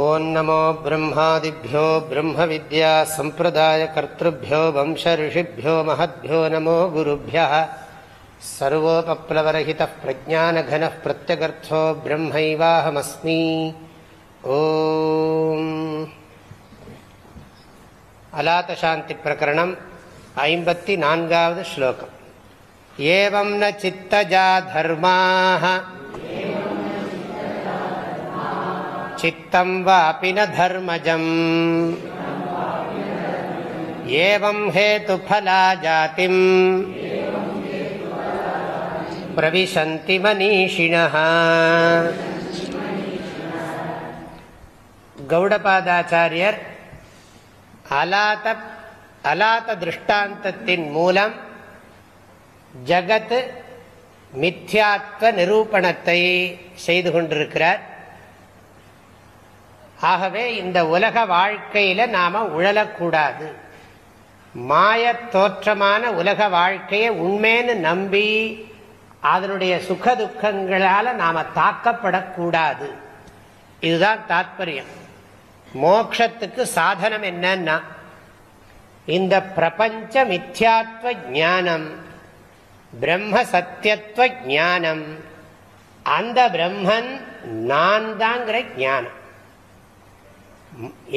ॐ नमो ब्रह्मादिभ्यो ब्रह्मविद्यासम्प्रदायकर्तृभ्यो वंशऋषिभ्यो महद्भ्यो नमो गुरुभ्यः सर्वोपप्लवरहितः प्रज्ञानघनः प्रत्यगर्थो ब्रह्मैवाहमस्मि ॐ अलातशान्तिप्रकरणम् ऐम्बत्ति नान्गावद् श्लोकम् एवं न चित्तजा धर्माः சித்தம் வாபி ந தர்மஜம். ஏவம் ஹேதுஃபலா ஜாதிம். பிரவிசந்தி மனிஷிண கௌடபாதாச்சாரியர் அலாத அலாத திருஷ்டாந்தத்தின் மூலம் ஜகத் மித்யாத்வ நிரூபணத்தை செய்து கொண்டிருக்கிறார். ஆகவே இந்த உலக வாழ்க்கையில நாம உழலக்கூடாது. மாய தோற்றமான உலக வாழ்க்கையை உண்மைன்னு நம்பி அதனுடைய சுக துக்கங்களால நாம தாக்கப்படக்கூடாது. இதுதான் தாத்பரியம். மோக்ஷத்துக்கு சாதனம் என்னன்னா இந்த பிரபஞ்ச மித்யாத்வ ஞானம் பிரம்ம சத்தியத்துவ ஞானம் அந்த பிரம்மன் நான் தாங்கிற ஞானம்.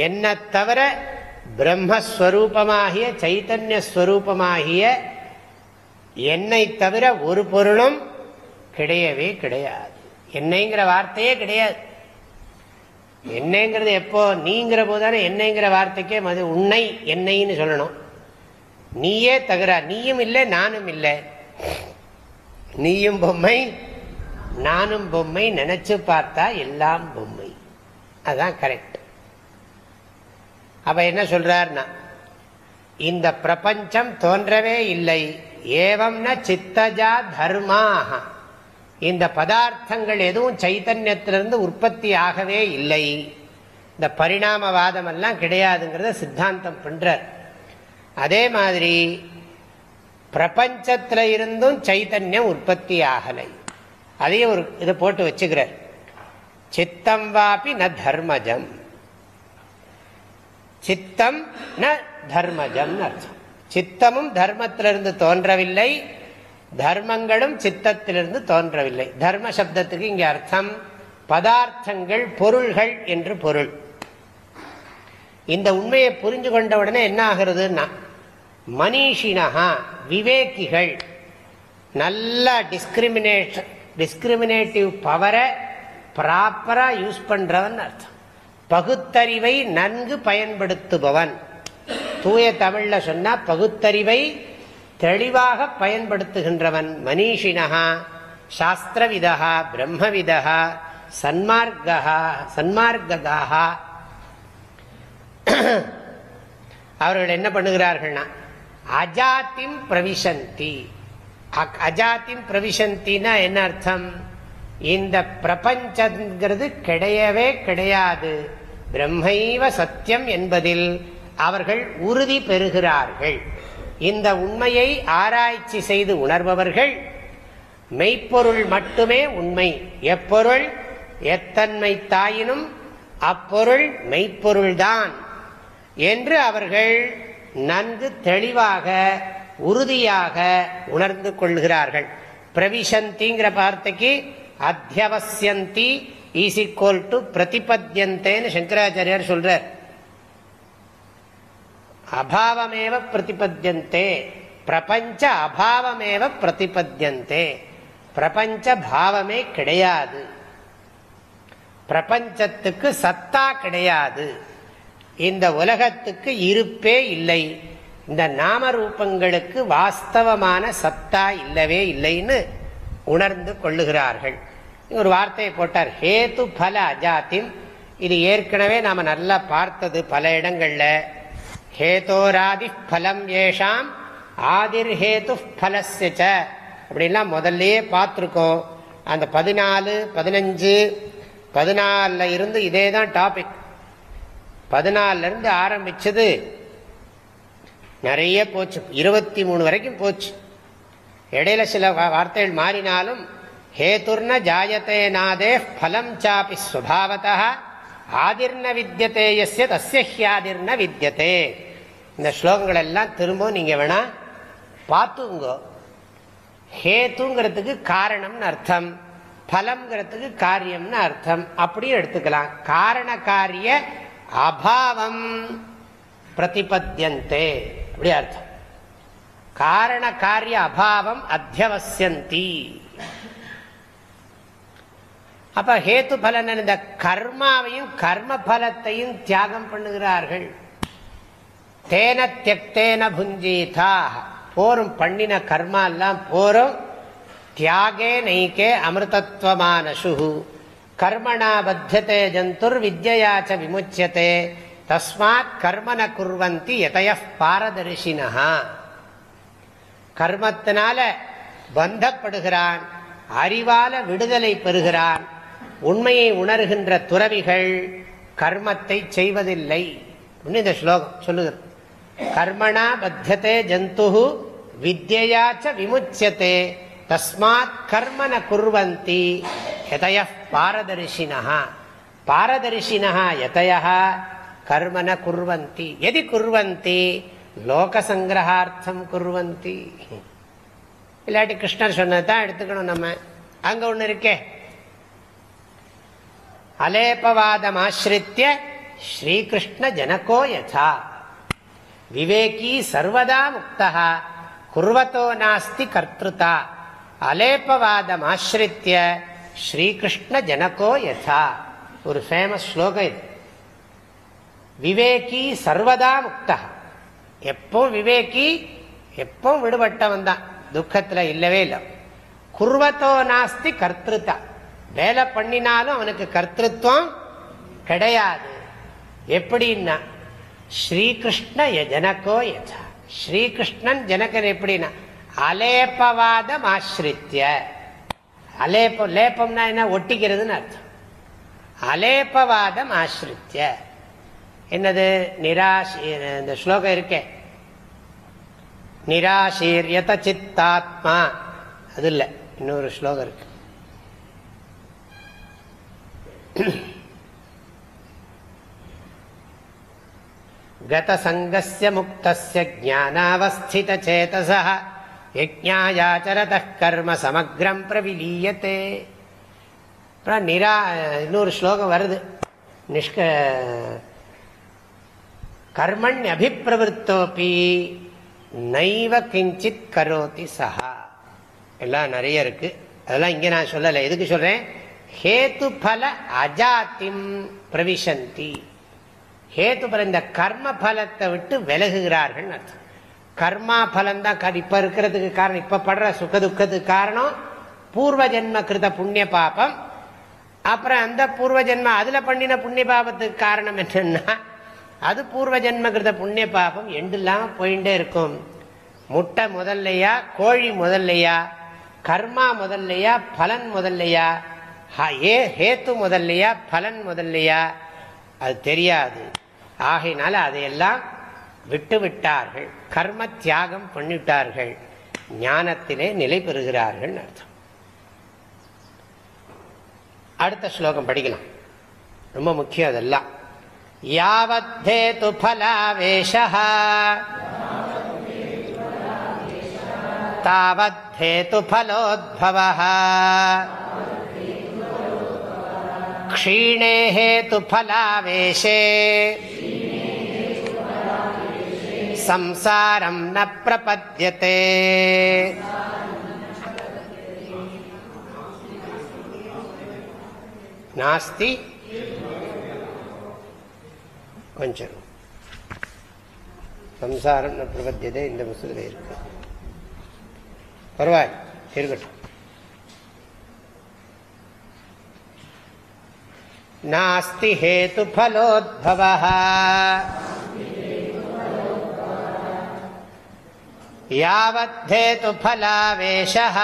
என்னை தவிர பிரம்மஸ்வரூபமாகிய சைத்தன்யஸ்வரூபமாகிய என்னை தவிர ஒரு பொருளும் கிடையவே கிடையாது. என்னைங்கிற வார்த்தையே கிடையாது. என்னைங்கிறது எப்போ நீங்கிற போதானே என்னைங்கிற வார்த்தைக்கே மது உன்னை என்னைன்னு சொல்லணும். நீயே தகுறா நீயும் இல்லை நானும் இல்லை. நீயும் பொம்மை நானும் பொம்மை நினைச்சு பார்த்தா எல்லாம் பொம்மை. அதுதான் கரெக்ட் அப்ப என்ன சொல்றார்னா இந்த பிரபஞ்சம் தோன்றவே இல்லை. ஏவம்ன சித்தஜா தர்மாக இந்த பதார்த்தங்கள் எதுவும் சைத்தன்யத்திலிருந்து உற்பத்தி ஆகவே இல்லை. இந்த பரிணாமவாதம் எல்லாம் கிடையாதுங்கிறத சித்தாந்தம் பண்றார். அதே மாதிரி பிரபஞ்சத்தில் இருந்தும் சைத்தன்யம் உற்பத்தி ஆகலை. அதையும் ஒரு இதை போட்டு வச்சுக்கிறார். சித்தம் வாபி ந தர்மஜம். சித்தம் ந தர்மஜம் அர்த்தம். சித்தமும் தர்மத்திலிருந்து தோன்றவில்லை தர்மங்களும் சித்தத்திலிருந்து தோன்றவில்லை. தர்ம சப்தத்துக்கு இங்கே அர்த்தம் பதார்த்தங்கள் பொருள்கள் என்று பொருள். இந்த உண்மையை புரிஞ்சு கொண்ட உடனே என்ன ஆகிறதுன்னா மனிஷினஹா விவேகிகள் நல்ல டிஸ்கிரிமினேஷன் டிஸ்கிரிமினேட்டிவ் பவரை ப்ராப்பராக யூஸ் பண்றவன் அர்த்தம். பகுத்தறிவை நன்கு பயன்படுத்துபவன். தூய தமிழ்ல சொன்னா பகுத்தறிவை தெளிவாக பயன்படுத்துகின்றவன் மனிஷினஹா சாஸ்திரவிதா பிரம்மவிதா சன்மார்க்கா சன்மார்க்காக அவர்கள் என்ன பண்ணுகிறார்கள்னா அஜாத்திம் பிரவிசந்தி. அஜாத்திம் பிரவிசந்தினா என்ன அர்த்தம்? இந்த பிரபஞ்சங்கிறது கிடையவே கிடையாது. பிரம்மைவ சத்தியம் என்பதில் அவர்கள் உறுதி பெறுகிறார்கள். இந்த உண்மையை ஆராய்ச்சி செய்து உணர்பவர்கள் மெய்ப்பொருள் மட்டுமே உண்மை. எப்பொருள்? எத்தன்மை தாயினும் அப்பொருள் மெய்ப்பொருள்தான் என்று அவர்கள் நன்கு தெளிவாக உறுதியாக உணர்ந்து கொள்கிறார்கள். பிரவிசந்திங்கிற வார்த்தைக்கு அத்தியவசியந்தி ஈசிக்கோல் டு பிரதிபத்தியந்தேன்னு சங்கராச்சாரியார் சொல்றார் அபாவமேவ பிரதிபத்தியந்தே பிரபஞ்ச அபாவமேவ பிரதிபத்தியந்தே பிரபஞ்ச பாவமே கிடையாது பிரபஞ்சத்துக்கு சத்தா கிடையாது இந்த உலகத்துக்கு இருப்பே இல்லை இந்த நாம ரூபங்களுக்கு வாஸ்தவமான சத்தா இல்லவே இல்லைன்னு உணர்ந்து கொள்ளுகிறார்கள் ஒரு வார்த்தையை போட்டார். ஹேத்து பல அஜாத்தின். இது ஏற்கனவே நாம நல்லா பார்த்தது பல இடங்கள்ல. ஹேதோராதி பலம் ஏஷாம் ஆதிர் ஹேத்து பலசிச்ச அப்படின்லாம் முதல்லையே பார்த்துருக்கோம். அந்த பதினாலு பதினஞ்சு பதினாலில் இருந்து இதே தான் டாபிக் பதினாலுல இருந்து ஆரம்பிச்சது. நிறைய போச்சு. இருபத்தி மூணு வரைக்கும் போச்சு. இடையில சில வார்த்தைகள் மாறினாலும் ஹேதுர்ன ஜாயத்தே நாதே ஃபலம் சாப்பி ஸ்வபாவத்தா ஆதிர்ன வித்தியதே எஸ்ய தஸ்ய ஹியாதிர்ன வித்தியதே இந்த ஸ்லோகங்கள் எல்லாம் திரும்பவும் நீங்கள் வேணா பார்த்துங்கோ ஹேத்துங்கிறதுக்கு காரணம்னு அர்த்தம். பலம்ங்கிறதுக்கு காரியம்னு அர்த்தம். அப்படியும் எடுத்துக்கலாம். காரண காரிய அபாவம் பிரதிபத்தியந்தே. அப்படி அர்த்தம். காரண காரிய அபாவம் அத்தியவசியந்தி. அப்ப ஹேத்து பலன் இந்த கர்மாவையும் கர்ம பலத்தையும் தியாகம் பண்ணுகிறார்கள். தேன தியக்தேன புஞ்சீதா போரும் பண்ணின கர்மா எல்லாம் போரும். தியாகே நைக்கே அமிர்தத்வமான சுகு கர்மணா பத்தியதே ஜந்துர் வித்யாச்ச விமுச்சியதே. தஸ்மாத் கர்மன குர்வந்தி எதய பாரதரிசினா கர்மத்தினால பந்தப்படுகிறான் அறிவால விடுதலை பெறுகிறான். உண்மையை உணர்கின்ற துறவிகள் கர்மத்தை செய்வதில்லை. இந்த ஸ்லோகம் சொல்லுகிறது கர்மணா பத்தியதே ஜந்து வித்யாச்ச விமுச்சியத்தே தஸ்மாத் கர்மன குர்வந்தி எதய பாரதரிசினா பாரதரிசினா எதய கர்மன குர்வந்தி. எதி குர்வந்தி? லோகசங்கிரகார்த்தம் குர்வந்தி. இல்லாட்டி கிருஷ்ணர் சொன்னதான் எடுத்துக்கணும் நம்ம. அங்க ஒண்ணு இருக்கே. அலேபவாதம் ஆசிரித்திய ஸ்ரீகிருஷ்ண ஜனகோ யதா விவேகி சர்வதா முக்தா குர்வத்தோ நாஸ்தி கர்த்தா அலேபவாதம் ஆசிரித்திய ஸ்ரீகிருஷ்ண ஜனகோ யதா ஒரு ஃபேமஸ் ஸ்லோகம் இது விவேகி சர்வதா முக்தா எப்போ விவேகி எப்போ விடுபட்டவன் தான் துக்கத்துல இல்லவே இல்லை குர்வத்தோ நாஸ்தி கர்த்தா வேலை பண்ணினாலும் அவனுக்கு கர்த்தத்துவம் கிடையாது. எப்படின்னா ஸ்ரீகிருஷ்ண ஜனகோ யதா ஸ்ரீகிருஷ்ணன் ஜனகன் எப்படின்னா அலேப்பவாதம் ஆசிரித்திய. அலேப்பம் லேப்பம்னா என்ன? ஒட்டிக்கிறதுன்னு அர்த்தம். அலேப்பவாதம் ஆசிரித்திய. என்னது? நிராசி இந்த ஸ்லோகம் இருக்கே. நிராசீரியத சித்தாத்மா. அது இல்லை இன்னொரு ஸ்லோகம் இருக்கு. கதசங்கஸ்ய முக்தஸ்ய ஜானாவஸ்திதச்சேதசः யஜ்ஞாயாச்சரதः கர்ம சமக்ரம் பிரவிலீயத்தே அப்புறம் நிரா இன்னொரு ஸ்லோகம் வருது நிஷ்க கர்மண் அபிப்பிரவருத்தோப்பி நைவ கிஞ்சித் கரோதி சஹா எல்லாம் நிறைய இருக்கு. அதெல்லாம் இங்கே நான் சொல்லலை. எதுக்கு சொல்கிறேன்? ஹேத்து பல அஜாத்திம் பிரவிசந்தி. ஹேத்து பல இந்த கர்ம பலத்தை விட்டு விலகுகிறார்கள் அர்த்தம். கர்மா பலம் தான் இப்ப இருக்கிறதுக்கு காரணம். இப்ப படுற சுக துக்கத்துக்கு காரணம் பூர்வ ஜென்ம கிருத புண்ணிய பாபம். அப்புறம் அந்த பூர்வ ஜென்ம அதுல பண்ணின புண்ணிய பாபத்துக்கு காரணம் என்னன்னா அது பூர்வ ஜென்ம கிருத புண்ணிய பாபம் எண்டில்லாம போயிட்டே இருக்கும். முட்டை முதல்லையா கோழி முதல்லையா கர்மா முதல்லையா பலன் முதல்லையா ஏ ஹேத்து முதல்லையா பலன் முதல்லையா? அது தெரியாது. ஆகையினால அதையெல்லாம் விட்டு விட்டார்கள் கர்ம தியாகம் பண்ணிவிட்டார்கள். ஞானத்திலே நிலை பெறுகிறார்கள் அர்த்தம். அடுத்த ஸ்லோகம் படிக்கலாம். ரொம்ப முக்கியம் அதெல்லாம் யாவத்தேது ஃபலாவேஷ தாவத்தேது பலோத்பவா क्षीणे हेतुफलावेशे संसारं न प्रपद्यते नास्ति கொஞ்சம் சம்சாரம் ந பிரபத்தியதே இந்த புஸ்தகத்தில் இருக்கு பரவாயில்ல இருக்கட்டும் नास्ति हेतुफलोद्भवः यावद्धेतुफलावेशः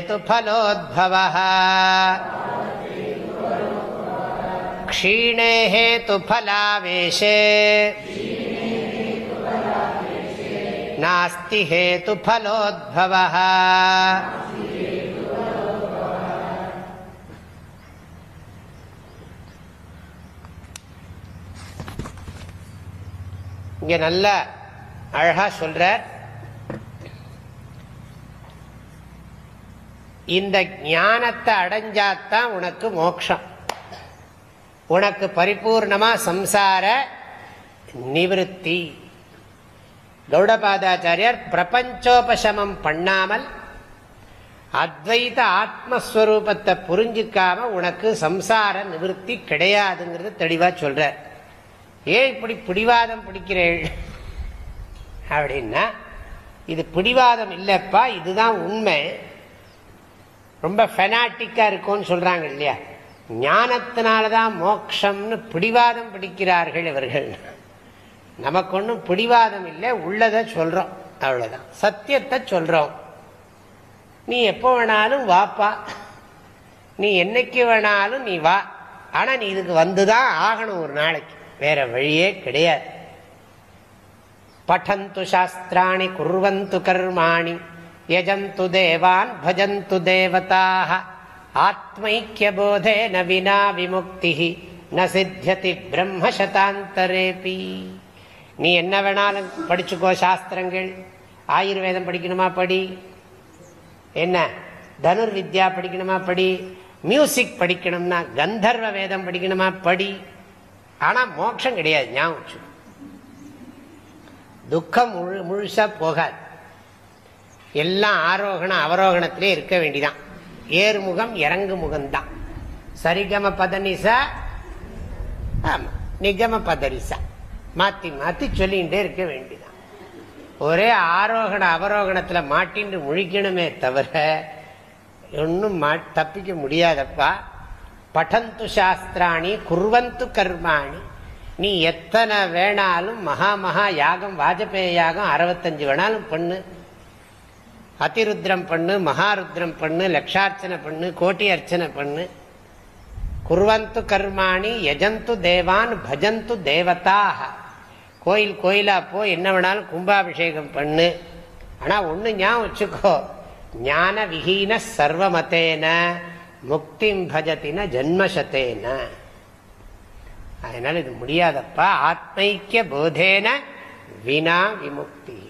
तावद्धेतुफलोद्भवः क्षीणे हेतुफलावेशे नास्ति हेतुफलोद्भवः இங்க நல்ல அழகா சொல்ற இந்த ஞானத்தை அடைஞ்சாத்தான் உனக்கு மோட்சம் உனக்கு பரிபூர்ணமா சம்சார நிவிருத்தி. கௌடபாதாச்சாரியார் பிரபஞ்சோபசமம் பண்ணாமல் அத்வைத ஆத்மஸ்வரூபத்தை புரிஞ்சிக்காம உனக்கு சம்சார நிவர்த்தி கிடையாதுங்கிறது தெளிவா சொல்ற ஏன் இப்படி பிடிவாதம் பிடிக்கிறேள்? அப்படின்னா இது பிடிவாதம் இல்லப்பா இதுதான் உண்மை. ரொம்ப ஃபெனாட்டிக்காக இருக்கும்னு சொல்கிறாங்க இல்லையா? ஞானத்தினாலதான் மோக்ஷம்னு பிடிவாதம் பிடிக்கிறார்கள் இவர்கள். நமக்கு ஒன்றும் பிடிவாதம் இல்லை உள்ளதை சொல்கிறோம் அவ்வளோதான் சத்தியத்தை சொல்கிறோம் நீ எப்போ வேணாலும் வாப்பா. நீ என்னைக்கு வேணாலும் நீ வா. ஆனால் நீ இதுக்கு வந்து தான் ஆகணும் ஒரு நாளைக்கு. வேற வழியே கிடையாது. பட்டந்து சாஸ்திராணி குர்வந்து கர்மாணி யஜந்து தேவான் பஜந்து தேவதாக ஆத்மைக்கிய போதே ந வினா விமுக்தி ந சித்தியதி பிரம்மசதாந்தரேபி. நீ என்ன வேணாலும் படிச்சுக்கோ சாஸ்திரங்கள். ஆயுர்வேதம் படிக்கணுமா படி? என்ன? தனுர்வித்யா படிக்கணுமா படி? மியூசிக் படிக்கணும்னா கந்தர்வ வேதம் படிக்கணுமா படி? ஆனா மோட்சம் கிடையாது ஞாபகம் துக்கம் முழு முழுசா போகாது. எல்லாம் ஆரோகணம் அவரோகணத்திலே இருக்க வேண்டிதான். ஏறுமுகம் இறங்கு முகம்தான் சரிகம பதனிசா ஆமா நிகம பதரிசா மாத்தி மாத்தி சொல்லிகிட்டே இருக்க வேண்டிதான். ஒரே ஆரோகண அவரோகணத்துல மாட்டின்று முழிக்கணுமே தவிர ஒன்றும் தப்பிக்க முடியாதப்பா. பட்டந்து சாஸ்திராணி குர்வந்து கர்மாணி நீ எத்தனை வேணாலும் மகா மகா யாகம் வாஜபேய யாகம் அறுபத்தஞ்சு வேணாலும் பண்ணு. அதிருத்ரம் பண்ணு மகாருத்ரம் பண்ணு லட்சார்ச்சனை பண்ணு கோட்டி அர்ச்சனை பண்ணு. குர்வந்து கர்மாணி யஜந்து தேவான் பஜந்து தேவதாக. கோயில் கோயிலா போ என்ன வேணாலும் கும்பாபிஷேகம் பண்ணு. ஆனால் ஒன்று ஞாபகம் வச்சுக்கோ ஞான விஹீன சர்வமத்தேன முக்திம் பஜத்தின ஜன்மசத்தேன. அதனால இது முடியாதப்பா. ஆத்மைக்கிய போதேன வினா விமுக்தி.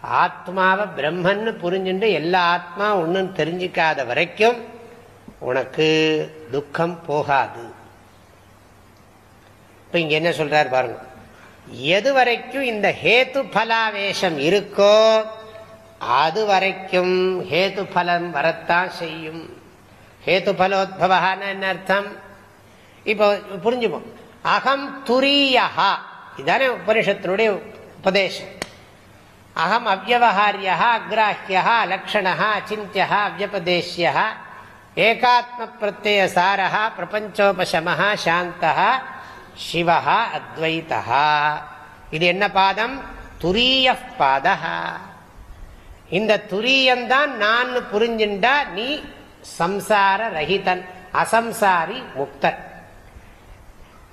ஆத்மாவை பிரம்மன்னு புரிஞ்சுட்டு எல்லா ஆத்மா ஒன்றும் தெரிஞ்சிக்காத வரைக்கும் உனக்கு துக்கம் போகாது. இப்போ இங்க என்ன சொல்றாரு பாருங்க. எது வரைக்கும் இந்த ஹேத்து பலாவேஷம் இருக்கோ அது வரைக்கும் ஹேத்து பலம் வரத்தான் செய்யும். ஹேத்து பலோத்பவான்னு என்ன அர்த்தம் இப்போ புரிஞ்சுப்போம் அகம் துரியஹா இதானே உபனிஷத்தினுடைய உபதேசம் அகம் அவ்வகாரியா அக்ராஹியா லக்ஷணா அச்சிந்தியா அவ்வபதேசியா ஏகாத்ம பிரத்யய சாரா பிரபஞ்சோபசம சாந்த சிவ அத்வைதா இது என்ன பாதம் துரிய பாதா இந்த துரியந்தான் நான் புரிஞ்சுண்டா நீ சம்சார ரஹிதன் அசம்சாரி முக்தன்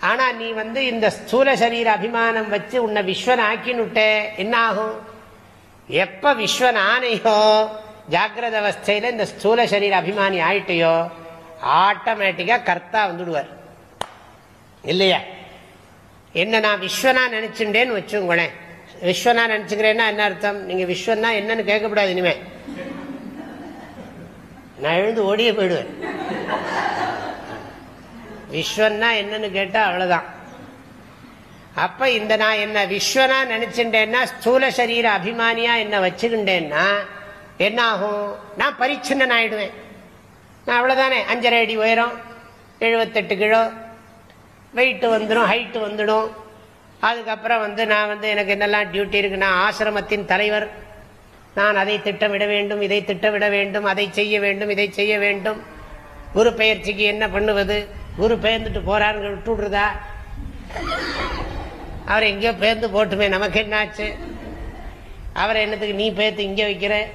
ஆனா நீ வந்து இந்த ஸ்தூல சரீர அபிமானம் வச்சு உன்னை விஸ்வன் ஆக்கினுட்ட என்ன ஆகும் எப்ப விஸ்வன் ஆனையோ ஜாகிரத அவஸ்தையில இந்த ஸ்தூல சரீர அபிமானி ஆயிட்டையோ ஆட்டோமேட்டிக்கா கர்த்தா வந்துடுவார். இல்லையா? என்ன நான் விஸ்வனா நினைச்சுட்டேன்னு வச்சுங்களேன் விஸ்வனா நினைச்சுக்கிறேன்னா என்ன அர்த்தம்? நீங்க விஸ்வன்னா என்னன்னு கேட்கக்கூடாது இனிமே. நான் எழுந்து ஓடிய போயிடுவேன். விஸ்வன்னா என்னன்னு கேட்டா அவ்வளவுதான். அப்ப இந்த நான் என்ன விஸ்வனா நினைச்சுட்டேன்னா ஸ்தூல சரீர அபிமானியா என்ன வச்சுக்கிட்டேன்னா என்ன ஆகும் நான் பரிச்சின்னன் ஆயிடுவேன் நான் அவ்வளவுதானே? அஞ்சரை அடி உயரம் எழுபத்தெட்டு கிலோ. வெயிட்டு வந்துடும் ஹைட்டு வந்துடும். அதுக்கப்புறம் வந்து நான் வந்து எனக்கு என்னெல்லாம் டியூட்டி இருக்கு நான் ஆசிரமத்தின் தலைவர். நான் அதை திட்டமிட வேண்டும் இதை திட்டமிட வேண்டும் அதை செய்ய வேண்டும் இதை செய்ய வேண்டும். குரு பெயர்ச்சிக்கு என்ன பண்ணுவது? குரு பெயர்ந்துட்டு போறாருங்க விட்டுடுறதா? அவர் எங்கேயோ பேர்ந்து போட்டுமே நமக்கு என்னாச்சு? அவரை என்னத்துக்கு நீ பேர்த்து இங்கே வைக்கிற?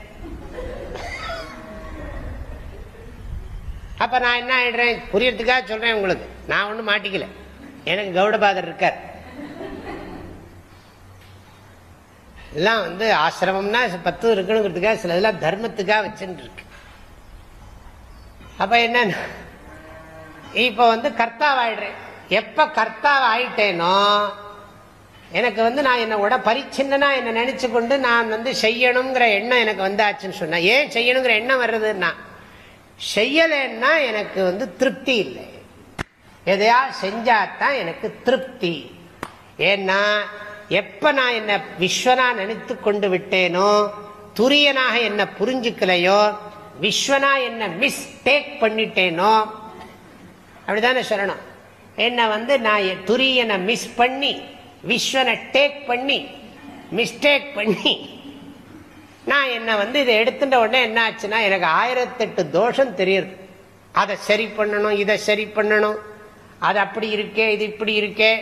அப்ப நான் என்ன ஆயிடுறேன்? புரியறதுக்காக சொல்றேன் உங்களுக்கு. நான் ஒன்றும் மாட்டிக்கல. எனக்கு கௌடபாதர் இருக்கார். எல்லாம் வந்து ஆசிரமம்னா பத்து இருக்கணுங்கிறதுக்காக சில இதெல்லாம் தர்மத்துக்காக வச்சுட்டு இருக்கு அப்ப என்ன இப்ப வந்து கர்த்தாவாயிடுறேன். எப்ப கர்த்தாவை ஆயிட்டேனோ எனக்கு வந்து நான் என்ன உட பரிச்சின்னா என்ன நினைச்சு கொண்டு நான் வந்து செய்யணுங்கிற எண்ணம் எனக்கு வந்தாச்சுன்னு சொன்னேன் ஏன் செய்யணுங்கிற எண்ணம் வர்றதுன்னா செய்யலைன்னா எனக்கு வந்து திருப்தி இல்லை. எதையா செஞ்சாதான் எனக்கு திருப்தி. ஏன்னா எப்ப நான் என்ன விஸ்வனா நினைத்து கொண்டு விட்டேனோ துரியனாக என்ன புரிஞ்சுக்கலையோ விஸ்வனா என்ன மிஸ்டேக் பண்ணிட்டேனோ அப்படிதானே சொல்லணும். என்ன வந்து நான் துரியனை மிஸ் பண்ணி விஸ்வனை டேக் பண்ணி மிஸ்டேக் பண்ணி நான் என்ன வந்து இதை எடுத்துட்ட உடனே என்ன ஆச்சுன்னா எனக்கு ஆயிரத்தெட்டு தோஷம் தெரியுது. அதை சரி பண்ணணும் இதை சரி பண்ணணும். அது அப்படி இருக்கே இது இப்படி இருக்கே.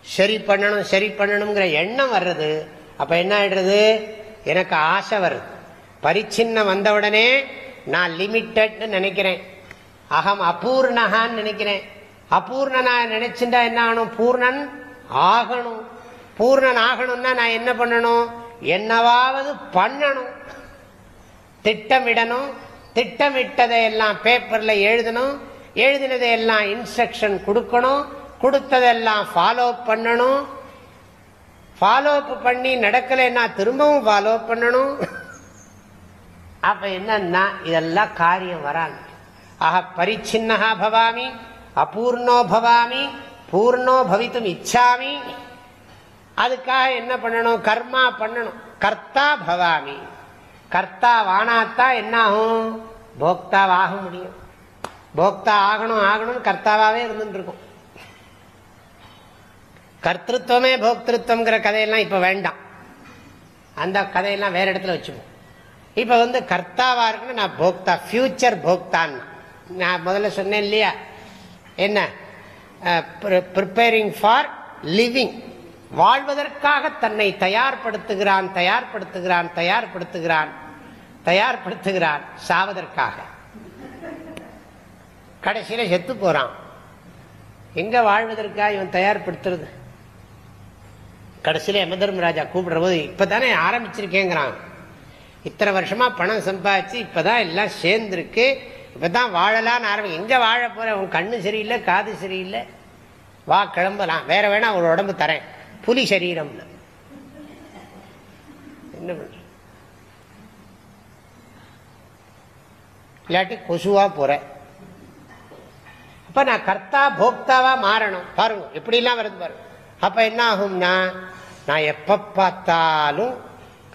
சரி பண்ணணும் சரி பண்ணணுங்கிற எண்ணம் வர்றது. அப்ப என்ன ஆயிடுறது? எனக்கு ஆசை வருது. பரிச்சின்னம் வந்தவுடனே நான் லிமிட்டட்னு நினைக்கிறேன். அகம் அபூர்ணகான்னு நினைக்கிறேன். அபூர்ணனா நினைச்சுட்டா என்ன ஆகணும்? பூர்ணன் ஆகணும். பூர்ணன் ஆகணும்னா நான் என்ன பண்ணணும்? என்னவாவது பண்ணணும். திட்டமிடணும். திட்டமிட்டதை எல்லாம் பேப்பர்ல எழுதணும். எழுதினதை எல்லாம் இன்ஸ்ட்ரக்ஷன் கொடுக்கணும். கொடுத்ததெல்லாம் ஃபாலோ பண்ணணும். ஃபாலோ பண்ணி நடக்கலைன்னா திரும்பவும் ஃபாலோ பண்ணணும். அப்ப என்னன்னா இதெல்லாம் காரியம் வராங்க ஆக பரிச்சின்னகா பவாமி அபூர்ணோ பவாமி பூர்ணோ பவித்தும் இச்சாமி. அதுக்காக என்ன பண்ணணும்? கர்மா பண்ணணும். கர்த்தா பவாமி. கர்த்தா வானாத்தா என்ன ஆகும் போக்தாவாக முடியும். போக்தா ஆகணும் ஆகணும்னு கர்த்தாவே இருந்துட்டு இருக்கும். கர்த்தத்துவமே போக்திருத்தம்ங்கிற கதையெல்லாம் இப்போ வேண்டாம். அந்த கதையெல்லாம் வேற இடத்துல வச்சுப்போம். இப்ப வந்து கர்த்தாவா இருக்குன்னு நான் போக்தா ஃபியூச்சர் போக்தான் நான் முதல்ல சொன்னேன் இல்லையா? என்ன? ப்ரிப்பேரிங் ஃபார் லிவிங் வாழ்வதற்காக தன்னை தயார்படுத்துகிறான் தயார்படுத்துகிறான் தயார்படுத்துகிறான் தயார்படுத்துகிறான் சாவதற்காக. கடைசியில செத்து போறான். எங்க வாழ்வதற்காக இவன் தயார்படுத்துறது? கடைசியில் யமதர்மராஜா கூப்பிடுற போது இப்பதானே ஆரம்பிச்சிருக்கேங்கிறான். இத்தனை வருஷமாக பணம் சம்பாதிச்சு இப்பதான் எல்லாம் சேர்ந்துருக்கு. இப்போ தான் வாழலான்னு ஆரம்பி எங்கே வாழ போகிறேன் உன் கண்ணு சரியில்லை காது சரியில்லை. வா கிளம்பலாம். வேற வேணா ஒரு உடம்பு தரேன். புலி சரீரம்னு. என்ன பண்ணுற இல்லாட்டி கொசுவாக போகிறேன் அப்போ நான் கர்த்தா போக்தாவாக மாறணும். பாருங்க எப்படிலாம் வருது பாருங்க. அப்ப என்ன ஆகும்னா நான் எப்ப பார்த்தாலும்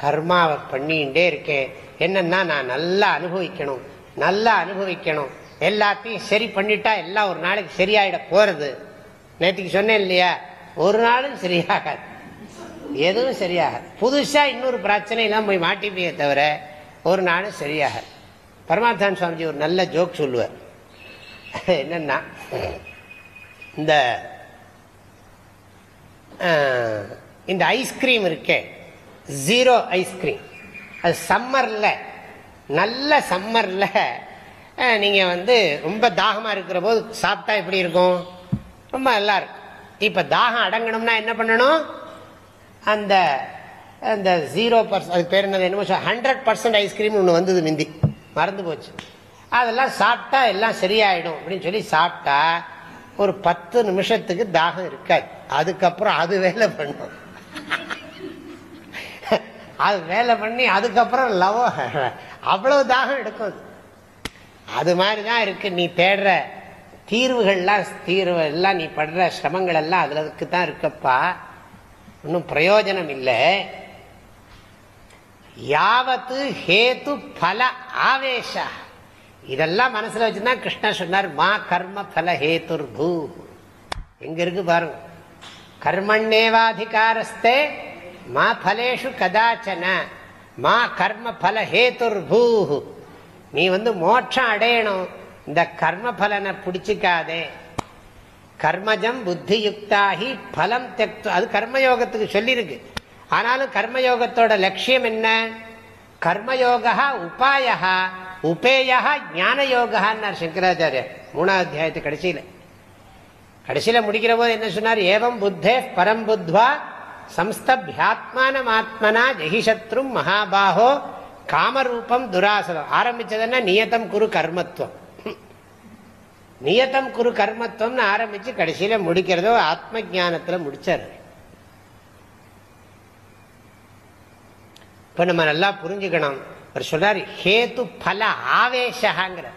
கர்மாவை பண்ணிகிட்டே இருக்கேன். என்னன்னா நான் நல்லா அனுபவிக்கணும். நல்லா அனுபவிக்கணும். எல்லாத்தையும் சரி பண்ணிட்டா எல்லாம் ஒரு நாளைக்கு சரியாயிட போறது. நேற்றுக்கு சொன்னேன் இல்லையா? ஒரு நாளும் சரியாகாது. எதுவும் சரியாகாது. புதுசா இன்னொரு பிரச்சனையெல்லாம் போய் மாட்டிப்பே தவிர ஒரு நாளும் சரியாகாது. பரமாத்தான் சுவாமிஜி ஒரு நல்ல ஜோக் சொல்லுவார். என்னன்னா இந்த இந்த ஐஸ்கிரீம் இருக்கே. ஜீரோ ஐஸ்கிரீம் அது சம்மரில் நல்ல சம்மரில் நீங்கள் வந்து ரொம்ப தாகமாக இருக்கிற போது சாப்பிட்டா எப்படி இருக்கும்? ரொம்ப நல்லா இருக்கும். இப்போ தாகம் அடங்கணும்னா என்ன பண்ணணும்? அந்த அந்த ஜீரோ பர்சன்ட் அது பேர் என்னது என்னமோ ஹண்ட்ரட் பர்சன்ட் ஐஸ்கிரீம் ஒன்று வந்தது மிந்தி. மறந்து போச்சு. அதெல்லாம் சாப்பிட்டா எல்லாம் சரியாயிடும் அப்படின்னு சொல்லி சாப்பிட்டா ஒரு பத்து நிமிஷத்துக்கு தாகம் இருக்காது. அதுக்கப்புறம் அது வேலை பண்ணும். அது வேலை பண்ணி அதுக்கப்புறம் லவ் அவ்வளவு தாகம் எடுக்கும் அது. மாதிரி தான் இருக்கு. நீ தேடுற தீர்வுகள்லாம் தீர்வு எல்லாம் நீ படுற சிரமங்கள் எல்லாம் அதுக்கு தான் இருக்கப்பா. ஒன்றும் பிரயோஜனம் இல்லை. யாவத்து ஹேத்து பல ஆவேஷ. இதெல்லாம் மனசுல வச்சுதான் கிருஷ்ணன் சொன்னார் மா கர்ம பல ஹேத்துர் பூ. எங்க இருக்கு பாருங்க. கர்மண்ணேவாதிகாரஸ்தே மா பலேஷு கதாச்சன மா கர்ம பல ஹேத்துர் நீ வந்து மோட்சம் அடையணும். இந்த கர்ம பலனை பிடிச்சிக்காதே. கர்மஜம் புத்தி யுக்தாகி பலம் தெக்து அது கர்மயோகத்துக்கு சொல்லியிருக்கு ஆனாலும் கர்மயோகத்தோட லட்சியம் என்ன? கர்மயோகா உபாயா உபேயா ஞான யோகான்னார் சங்கராச்சாரியர். மூணாவது அத்தியாயத்து கடைசியில். கடைசியில முடிக்கிற போது என்ன சொன்னார்? ஏவம் புத்தே பரம்புத்வா சம்ஸ்தபியாத்மானம் ஆத்மனா ஜெகிஷத்ரும் மகாபாகோ காமரூபம் துராசனம் ஆரம்பிச்சதுன்னா? நியத்தம் குரு கர்மத்துவம் நியத்தம் குரு கர்மத்துவம்னு ஆரம்பிச்சு கடைசியில முடிக்கிறதோ ஆத்ம ஜானத்துல முடிச்சாரு. இப்ப நம்ம நல்லா புரிஞ்சுக்கணும். அவர் சொல்றாரு ஹேத்து பல ஆவேஷகாங்கிற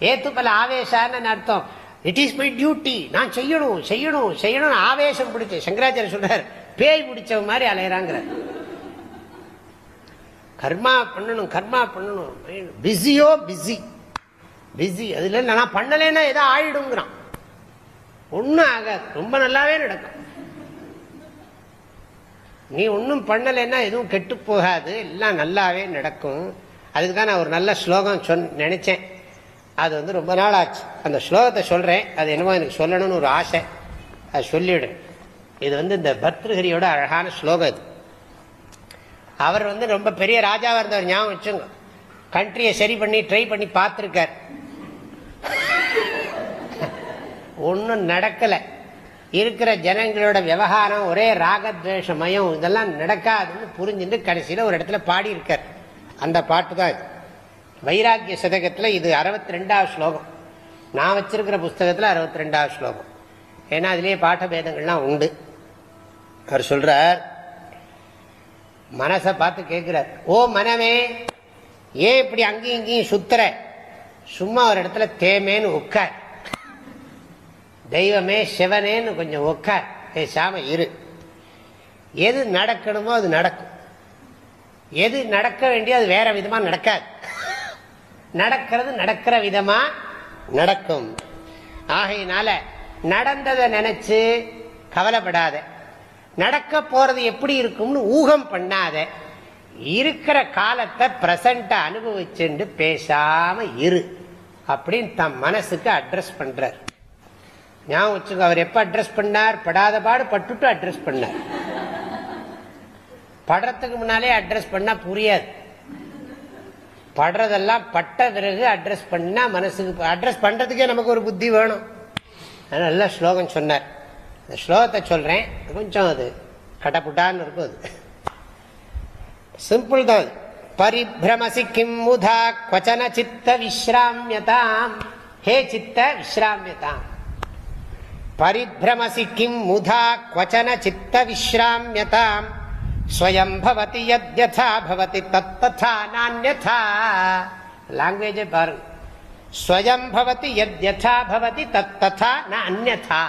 ஹேத்து பல ஆவேஷான்னு அர்த்தம்? இட் இஸ் மை டியூட்டி நான் செய்யணும் செய்யணும் செய்யணும்னு ஆவேசம் பிடிச்ச சங்கராச்சாரிய சொல்றார். பேய் பிடிச்ச மாதிரி அலையறாங்கிற. கர்மா பண்ணணும் கர்மா பண்ணணும். பிஸியோ பிஸி பிஸி அதுல நான் பண்ணலைன்னா ஏதோ ஆயிடுங்கிறான் ஒன்றும் ஆகாது. ரொம்ப நல்லாவே நடக்கும். நீ ஒன்றும் பண்ணலைன்னா எதுவும் கெட்டு போகாது. எல்லாம் நல்லாவே நடக்கும். அதுக்கு தான் நான் ஒரு நல்ல ஸ்லோகம் சொன் நினைச்சேன். அது வந்து ரொம்ப நாள் ஆச்சு அந்த ஸ்லோகத்தை சொல்றேன். அது என்னமோ எனக்கு சொல்லணும்னு ஒரு ஆசை. அது சொல்லிவிடுறேன் இது வந்து இந்த பர்திருஹரியோட அழகான ஸ்லோகம் இது. அவர் வந்து ரொம்ப பெரிய ராஜாவாக இருந்தவர் ஞாபகம் வச்சுங்க. கண்ட்ரியை சரி பண்ணி ட்ரை பண்ணி பார்த்துருக்கார். ஒன்றும் நடக்கலை. இருக்கிற ஜனங்களோட விவகாரம் ஒரே ராகத்வேஷமயம் இதெல்லாம் நடக்காதுன்னு புரிஞ்சுட்டு கடைசியில் ஒரு இடத்துல பாடியிருக்கார். அந்த பாட்டு தான் இது. வைராக்கிய சதகத்தில் இது அறுபத்தி ரெண்டாவது ஸ்லோகம். நான் வச்சிருக்கிற புஸ்தகத்தில் அறுபத்தி ரெண்டாவது ஸ்லோகம். ஏன்னா அதுலேயே பாட்டபேதங்கள்லாம் உண்டு. அவர் சொல்றார் மனசை பார்த்து கேட்கிறார் ஓ மனமே ஏன் இப்படி அங்கேயும் இங்கேயும் சுத்துற? சும்மா ஒரு இடத்துல தேமேன்னு உட்கார் தெய்வமே சிவனேன்னு கொஞ்சம் உட்கார் பேசாம இரு. எது நடக்கணுமோ அது நடக்கும். எது நடக்க வேண்டியது அது வேற விதமா நடக்காது. நடக்கிறது நடக்கிற விதமா நடக்கும். ஆகையினால நடந்ததை நினைச்சு கவலைப்படாத. நடக்க போறது எப்படி இருக்கும்னு ஊகம் பண்ணாத. இருக்கிற காலத்தை பிரசண்ட அனுபவிச்சுண்டு பேசாம இரு அப்படின்னு தம் மனசுக்கு அட்ரஸ் பண்றார். ஞாபகம் வச்சுக்கோ அவர் எப்ப அட்ரஸ் பண்ணார்? படாத பாடு பட்டுட்டு அட்ரஸ் பண்ணார். படுறதுக்கு முன்னாலே அட்ரஸ் பண்ணா புரியாது. படுறதெல்லாம் பட்ட பிறகு அட்ரஸ் பண்ணா மனசுக்கு அட்ரஸ் பண்றதுக்கே நமக்கு ஒரு புத்தி வேணும். நல்ல ஸ்லோகம் சொன்னார். இந்த ஸ்லோகத்தை சொல்றேன். கொஞ்சம் அது கடப்புட்டான்னு இருக்கும் அது. சிம்பிள் தான் பரிபிரமசி கிம் முதா கொச்சன சித்த விஸ்ராமியதாம். ஹே சித்த விஸ்ராமியதாம். பரிபிரமசி கிம் முதா கொச்சன சித்த விஸ்ராமியதாம். ஸ்வயம் பவதி யத்யதா பவதி தத்ததா நான்யதா லாங்குவேஜே பாருங்க ஸ்வயம் பவதி யத்யதா பவதி தத்ததா ந அந்யதா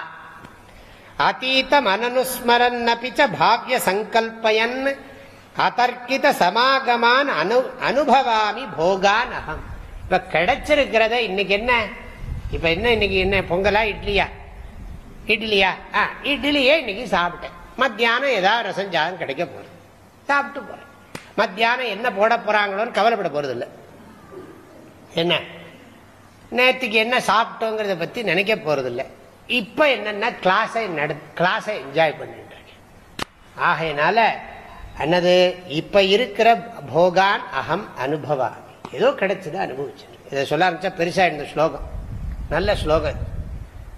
அத்தீதமனனுஸ்மரன்னபி ச பாவ்ய சங்கல்பயன் அதர்க்கித சமாகமான் அனு அனுபவாமி போகான் அகம் இப்ப கிடைச்சிருக்கிறத இன்னைக்கு என்ன? இப்ப என்ன இன்னைக்கு என்ன பொங்கலா இட்லியா? இட்லியா? ஆ இட்லியே இன்னைக்கு சாப்பிட்டேன். மத்தியானம் ஏதாவது ரசம் ஜாதம் கிடைக்க போறேன் சாப்பிட்டு போறேன். மத்தியானம் என்ன போட போறாங்களோன்னு கவலைப்பட போறது இல்லை என்ன? நேற்றுக்கு என்ன சாப்பிட்டோங்கிறத பத்தி நினைக்க போறது இல்லை இப்ப என்னன்னா கிளாஸை நடு கிளாஸை என்ஜாய் பண்ணிட்டு இருக்கேன். ஆகையினால என்னது? இப்ப இருக்கிற போகான் அகம் அனுபவாமி. ஏதோ கிடைச்சதை அனுபவிச்சு இதை சொல்ல ஆரம்பிச்சா பெருசா இருந்த ஸ்லோகம். நல்ல ஸ்லோகம்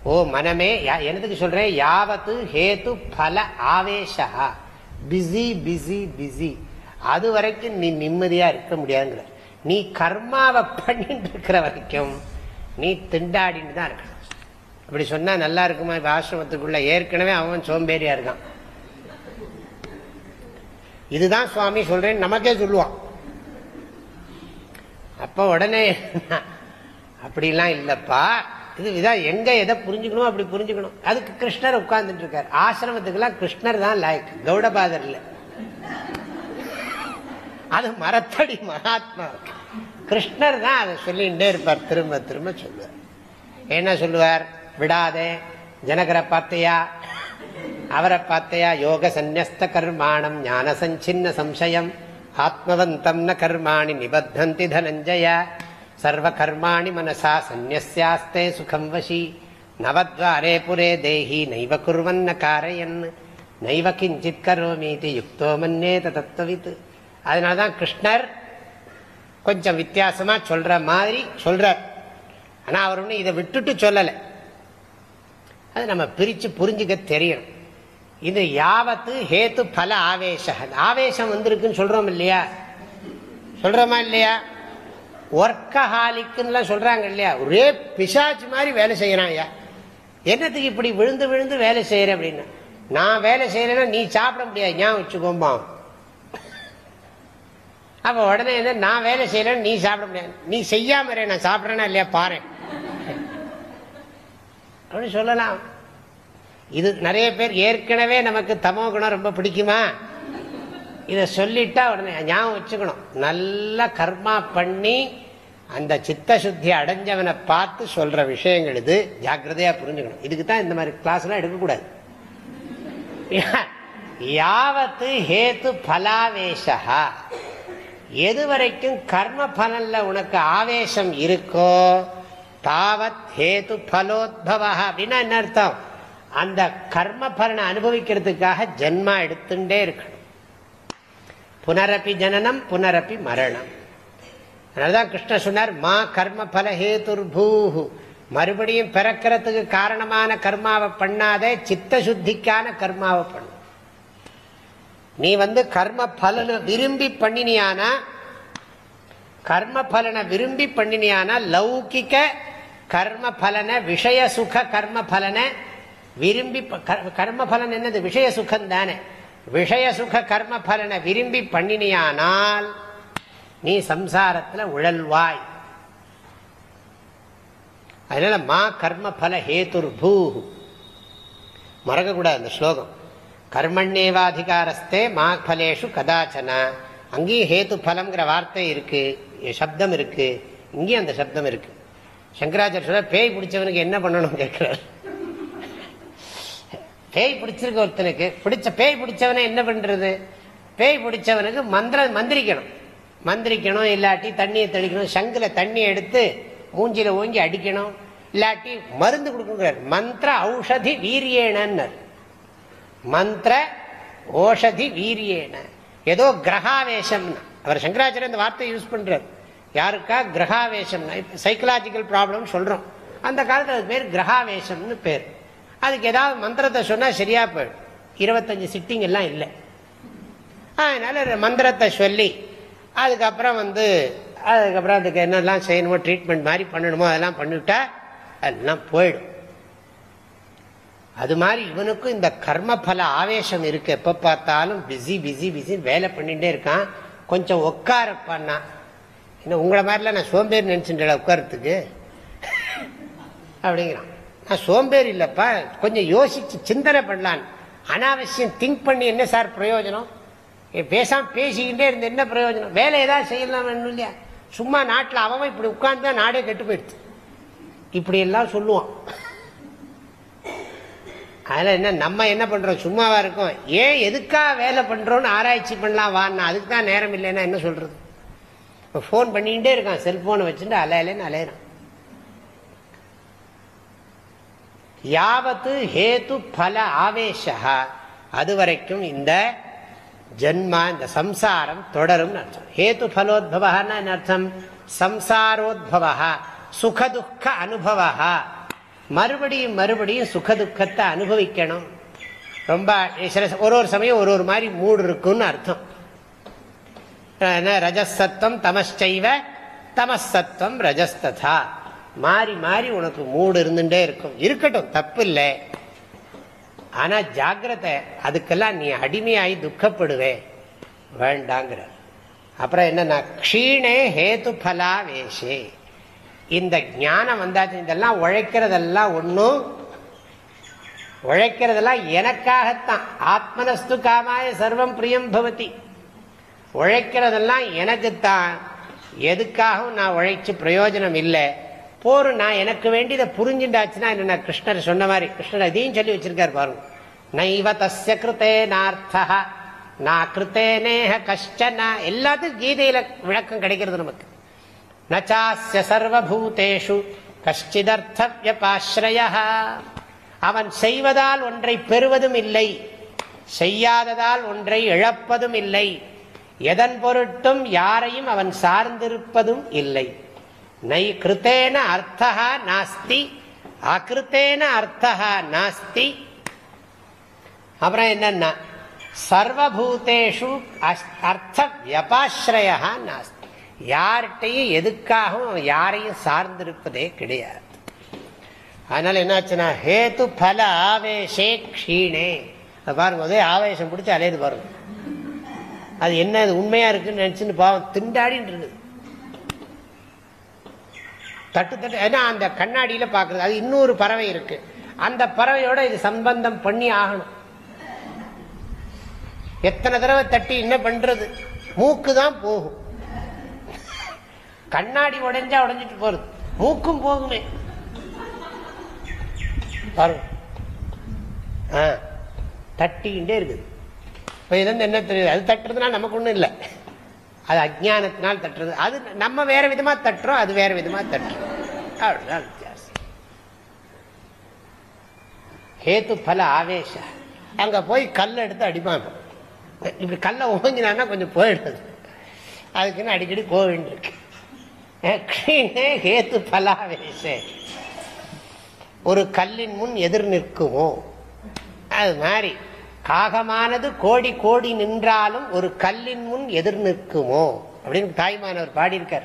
ஓ மனமே என்னதுக்கு சொல்றேன்? யாவத்து ஹேத்து பல ஆவேஷா. பிஸி பிஸி பிஸி அது வரைக்கும் நீ நிம்மதியா இருக்க முடியாதுங்கிற நீ கர்மாவை பண்ணிட்டு இருக்கிற வரைக்கும் நீ திண்டாடின்னு தான் இருக்கணும். அப்படி சொன்னா நல்லா இருக்குமா? இப்ப ஆசிரமத்துக்குள்ள ஏற்கனவே அவன் சோம்பேறியா இருக்கான். இதுதான் சுவாமி சொல்றேன் நமக்கே சொல்லுவான். அப்ப உடனே அப்படிலாம் இல்லப்பா. இது இதான் எங்க எதை புரிஞ்சுக்கணும் அப்படி புரிஞ்சுக்கணும். அதுக்கு கிருஷ்ணர் உட்கார்ந்துட்டு இருக்கார் ஆசிரமத்துக்கெல்லாம் கிருஷ்ணர் தான் லாய்க்கு கௌடபாதர் அது மரத்தடி மகாத்மா. கிருஷ்ணர் தான் அதை சொல்லிகிட்டே இருப்பார். திரும்ப திரும்ப சொல்லுவார் என்ன சொல்லுவார்? விடாதே ஜனகரை பார்த்தையா? அவரை பார்த்தையா? யோக சந்நியஸ்த கர்மாணம் ஞான சஞ்சின்ன சம்சயம் ஆத்மவந்தம் ந கர்மாணி நிபத்தந்தி தனஞ்சயா. சர்வ கர்மாணி மனசா சந்நியாஸ்தே சுகம் வசி. நவத்வாரே புரே தேஹி நைவ குர்வன்ன காரையன் நைவ கிஞ்சித் கரோமீதி யுக்தோ மன்னேத தத்துவவித். அதனால்தான் கிருஷ்ணர் கொஞ்சம் வித்தியாசமாக சொல்கிற மாதிரி சொல்கிறார் ஆனால் அவர் ஒன்று இதை விட்டுட்டு சொல்லலை. அது நம்ம பிரிச்சு புரிஞ்சுக்க தெரியணும். இது யாவத்து ஹேத்து பல ஆவேச ஆவேசம் வந்திருக்குன்னு சொல்கிறோம் இல்லையா? சொல்கிறோமா இல்லையா? ஒர்க்கஹாலிக்குன்னுலாம் சொல்கிறாங்க இல்லையா ஒரே பிசாச்சு மாதிரி வேலை செய்யறான் ஐயா. என்னத்துக்கு இப்படி விழுந்து விழுந்து வேலை செய்கிற அப்படின்னு? நான் வேலை செய்யறேன்னா நீ சாப்பிட முடியாது. ஞாபகம் வச்சுக்கோம்பா அப்போ உடனே என்ன? நான் வேலை செய்யலன்னு நீ சாப்பிட முடியாது. நீ செய்யாம நான் சாப்பிட்றேன்னா இல்லையா? பாரு. அப்படின்னு சொல்லலாம். இது நிறைய பேர் ஏற்கனவே நமக்கு தமோ குணம் ரொம்ப பிடிக்குமா? இதை சொல்லிட்டா உடனே ஞாபகம் வச்சுக்கணும். நல்லா கர்மா பண்ணி அந்த சித்த சுத்தி அடைஞ்சவனை பார்த்து சொல்ற விஷயங்கள் இது. ஜாக்கிரதையா புரிஞ்சுக்கணும். இதுக்கு தான் இந்த மாதிரி கிளாஸ் எல்லாம் எடுக்கக்கூடாது. யாவத்து ஹேத்து பலாவேஷா எது வரைக்கும் கர்ம பலன்ல உனக்கு ஆவேசம் இருக்கோ தாவத் ஹேது பலோத்பவா அப்படின்னா என்ன அர்த்தம்? அந்த கர்ம பலனை அனுபவிக்கிறதுக்காக ஜென்மா எடுத்துட்டே இருக்கணும். புனரப்பி ஜனனம் புனரப்பி மரணம். அதனாலதான் கிருஷ்ண சொன்னார் மா கர்ம பல ஹேதுர்பூஹு மறுபடியும் பிறக்கிறதுக்கு காரணமான கர்மாவை பண்ணாதே சித்த சுத்திக்கான கர்மாவை பண்ணு. நீ வந்து கர்ம பலனை விரும்பி பண்ணினியானா கர்ம பலனை விரும்பி பண்ணினியானா லௌகிக்க கர்ம பலனை விஷய சுக கர்ம பலனை விரும்பி கர்- கர்ம பலன் என்னது? விஷய சுகம் தானே விஷய சுக கர்ம பலனை விரும்பி பண்ணினியானால் நீ சம்சாரத்துல உழல்வாய். அதனால மா கர்ம பல ஹேத்துர் பூ மறக்கக்கூடாது அந்த ஸ்லோகம். கர்மண்ணேவாதிகாரஸ்தே மா பலேஷு கதாச்சன. அங்கேயும் ஹேத்து பலம்ங்கிற வார்த்தை இருக்கு சப்தம் இருக்கு இங்கேயும் அந்த சப்தம் இருக்கு. சங்கராச்சாரிய பேய் பிடிச்சவனுக்கு என்ன பண்ணணும் கேட்கிறார். பேய் பிடிச்சிருக்க ஒருத்தனுக்கு. பிடிச்ச பேய் பிடிச்சவனை என்ன பண்றது? பேய் பிடிச்சவனுக்கு மந்திர மந்திரிக்கணும். மந்திரிக்கணும் இல்லாட்டி தண்ணியை தெளிக்கணும். சங்குல தண்ணியை எடுத்து மூஞ்சில ஓங்கி அடிக்கணும். இல்லாட்டி மருந்து கொடுக்கணும் மந்திர ஔஷதி வீரியேனர் மந்திர ஓஷதி வீரியேன. ஏதோ கிரகாவேசம் அவர் சங்கராச்சாரிய இந்த வார்த்தை யூஸ் பண்றார். யாருக்கா? கிரகாவேசம் சைக்கலாஜிக்கல் ப்ராப்ளம் சொல்றோம். அந்த காலத்தில் அது பேர் கிரகாவேசம்னு பேர். அதுக்கு ஏதாவது மந்திரத்தை சொன்னா சரியா போயிடும். இருபத்தஞ்சு சிட்டிங் எல்லாம் இல்லை. அதனால மந்திரத்தை சொல்லி அதுக்கப்புறம் வந்து அதுக்கப்புறம் அதுக்கு என்னெல்லாம் செய்யணுமோ ட்ரீட்மெண்ட் மாதிரி பண்ணணுமோ அதெல்லாம் பண்ணிவிட்டா அதெல்லாம் போயிடும். அது மாதிரி இவனுக்கும் இந்த கர்ம பல ஆவேசம் இருக்கு. எப்ப பார்த்தாலும் பிஸி பிஸி பிஸி வேலை பண்ணிட்டே இருக்கான். கொஞ்சம் உட்காரப்பான்னா இன்னும் உங்களை மாதிரிலாம் நான் சோம்பேறி நினைச்சுட்டேன் உட்காரத்துக்கு அப்படிங்கிறான். நான் சோம்பேறி இல்லப்பா. கொஞ்சம் யோசிச்சு சிந்தனை பண்ணலான் அனாவசியம் திங்க் பண்ணி என்ன சார் பிரயோஜனம்? பேசாம பேசிக்கிட்டே இருந்த என்ன பிரயோஜனம்? வேலை ஏதாவது செய்யலாம் இல்லையா? சும்மா நாட்டில் அவன் இப்படி உட்கார்ந்தா நாடே கெட்டு போயிடுச்சு. இப்படி எல்லாம் சொல்லுவான். அதில் என்ன நம்ம என்ன பண்ணுறோம் சும்மாவா இருக்கோம். ஏன் எதுக்காக வேலை பண்ணுறோன்னு ஆராய்ச்சி பண்ணலாம் வான்னா? அதுக்கு தான் நேரம் இல்லைன்னா என்ன சொல்கிறது இப்போ ஃபோன் பண்ணிக்கிட்டே இருக்கான் செல்ஃபோனை வச்சுட்டு அலையலேன்னு அலையிறான். யாவத்து ஹேத்து பல ஆவேஷா? அது வரைக்கும் இந்த ஜென்மா இந்த சம்சாரம் தொடரும் அர்த்தம். ஹேத்து பலோத்பவன்னா என்ன அர்த்தம்? சம்சாரோத்பவா சுகதுக்க அனுபவா மறுபடியும் மறுபடியும் சுகதுக்கத்தை அனுபவிக்கணும். ரொம்ப சில ஒரு ஒரு சமயம் ஒரு ஒரு மாதிரி மூடு இருக்குன்னு அர்த்தம். ரஜசத்தம் ரஜசத்துவம் தமச்சைவ தமசத்துவம் ரஜஸ்ததா. மாறி மாறி உனக்கு மூடு இருந்துட்டே இருக்கும். இருக்கட்டும் தப்பு இல்லை ஆனா ஜாக்கிரதை அதுக்கெல்லாம் நீ அடிமையாகி துக்கப்படுவே. வேண்டாங்கிற. அப்புறம் என்னன்னா க்ஷீணே ஹேத்து பலா வேஷே இந்த ஞானம் வந்தாச்சு இதெல்லாம் உழைக்கிறதெல்லாம் ஒன்றும் உழைக்கிறதெல்லாம் எனக்காகத்தான். ஆத்மனஸ்து காமாய சர்வம் பிரியம் பவதி. உழைக்கிறதெல்லாம் எனக்குத்தான். எதுக்காகவும் நான் உழைச்சு பிரயோஜனம் இல்லை. போரும் நான் எனக்கு வேண்டியதை புரிஞ்சுட்டாச்சுன்னா என்ன கிருஷ்ணர் சொன்ன மாதிரி. கிருஷ்ணர் அதையும் சொல்லி வச்சிருக்காரு பாருங்க. நைவ தஸ்ய கிருத்தே நார்த்தா நான் கிருத்தேனேக கஷ்டனா எல்லாத்துக்கும் கீதையில விளக்கம் கிடைக்கிறது நமக்கு. நச்சாஸ்ய சர்வபூதேஷு கஷ்டிதர்த்தவியபாஸ்ரய அவன் செய்வதால் ஒன்றை பெறுவதும் இல்லை செய்யாததால் ஒன்றை இழப்பதும் இல்லை எதன் பொருட்டும் யாரையும் அவன் சார்ந்திருப்பதும் இல்லை. நை கிருத்தேன அர்த்தா நாஸ்தி அகிருத்தேன அர்த்தா நாஸ்தி அப்புறம் என்னன்னா சர்வபூதேஷு அஸ்- அர்த்த வியபாஸ்ரயா நாஸ்தி. யார்கிட்டையும் எதுக்காகவும் அவன் யாரையும் சார்ந்திருப்பதே கிடையாது. அதனால என்னாச்சுன்னா ஹேத்து பல ஆவேஷே க்ஷீணே. அது பாருங்க ஆவேசம் பிடிச்சி அலையுது பாருங்க. அது என்ன அது உண்மையா இருக்குன்னு நினைச்சுன்னு பாவம் திண்டாடின்னு இருக்குது. தட்டு தட்டு ஏன்னா அந்த கண்ணாடியில் பார்க்குறது அது இன்னொரு பறவை இருக்கு. அந்த பறவையோட இது சம்பந்தம் பண்ணி ஆகணும். எத்தனை தடவை தட்டி என்ன பண்றது? மூக்கு தான் போகும். கண்ணாடி உடைஞ்சா உடைஞ்சிட்டு போறது. மூக்கும் போகுமே. பாருங்க ஆ தட்டிக்கிட்டே இருக்குது. இப்போ இதுலேருந்து என்ன தெரியுது? அது தட்டுறதுனா நமக்கு ஒன்றும் இல்லை. அது அஜானத்தினால் தட்டுறது. அது நம்ம வேற விதமா தட்டுறோம் அது வேற விதமா தட்டுறோம். அவ்வளவுதான் வித்தியாசம். ஹேத்து பல ஆவேச. அங்க போய் கல் எடுத்து அடிப்பான் இப்படி கல்லை ஓங்கினா கொஞ்சம் போயிடுது. அதுக்குன்னு அடிக்கடி போக இருக்கு. ஹேத்து பலாவேச ஒரு கல்லின் முன் எதிர் நிற்குமோ? அது மாதிரி. காகமானது கோடி கோடி நின்றாலும் ஒரு கல்லின் முன் எதிர் நிற்குமோ? அப்படின்னு தாய்மானவர் பாடியிருக்கார்.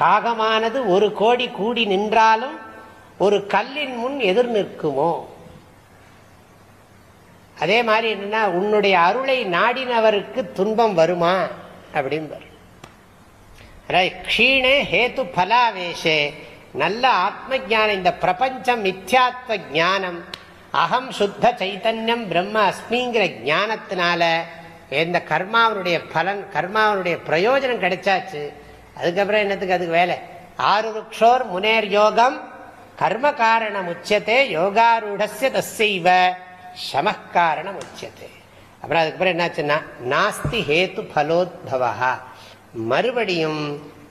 காகமானது ஒரு கோடி கூடி நின்றாலும் ஒரு கல்லின் முன் எதிர் நிற்குமோ? அதே மாதிரி என்னன்னா உன்னுடைய அருளை நாடினவருக்கு துன்பம் வருமா? அப்படின்னு க்ஷீணே ஹேத்து பலாவேஷே நல்ல ஆத்ம ஜானம் இந்த பிரபஞ்சம் மித்யாத்வ ஜானம் அகம் சுத்த சைத்தன்யம் பிரம்ம அஸ்மிங்கிற ஞானத்தினால எந்த கர்மாவனுடைய பலன் கர்மாவனுடைய பிரயோஜனம் கிடைச்சாச்சு. அதுக்கப்புறம் என்னத்துக்கு அதுக்கு வேலை? ஆறு ருக்ஷோர் முனேர் யோகம் கர்ம காரணம் உச்சத்தே யோகாரூடசிய தசைவ சமக்காரணம் உச்சத்தே அப்புறம் அதுக்கப்புறம் என்னாச்சுன்னா நாஸ்தி ஹேத்து பலோத்பவா மறுபடியும்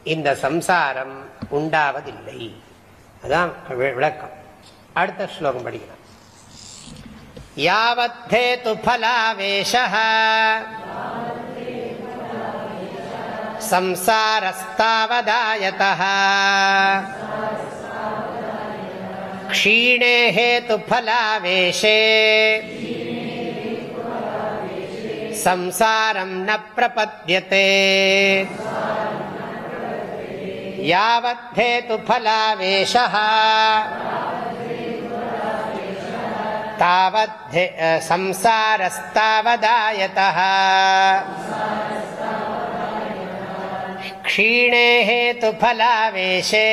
இந்த சம்சாரம் உண்டாவதில்லை. அதான் விளக்கம். அடுத்த ஸ்லோகம் படிக்கலாம். यावद्धेतु फलावेशः संसारस्तावदायतः क्षीणे हेतुफलावेशे संसारं न प्रपद्यते यावद्धेतुफलावेशः तावद् संसारस्तावदायतः क्षीणे हेतुफलावेशे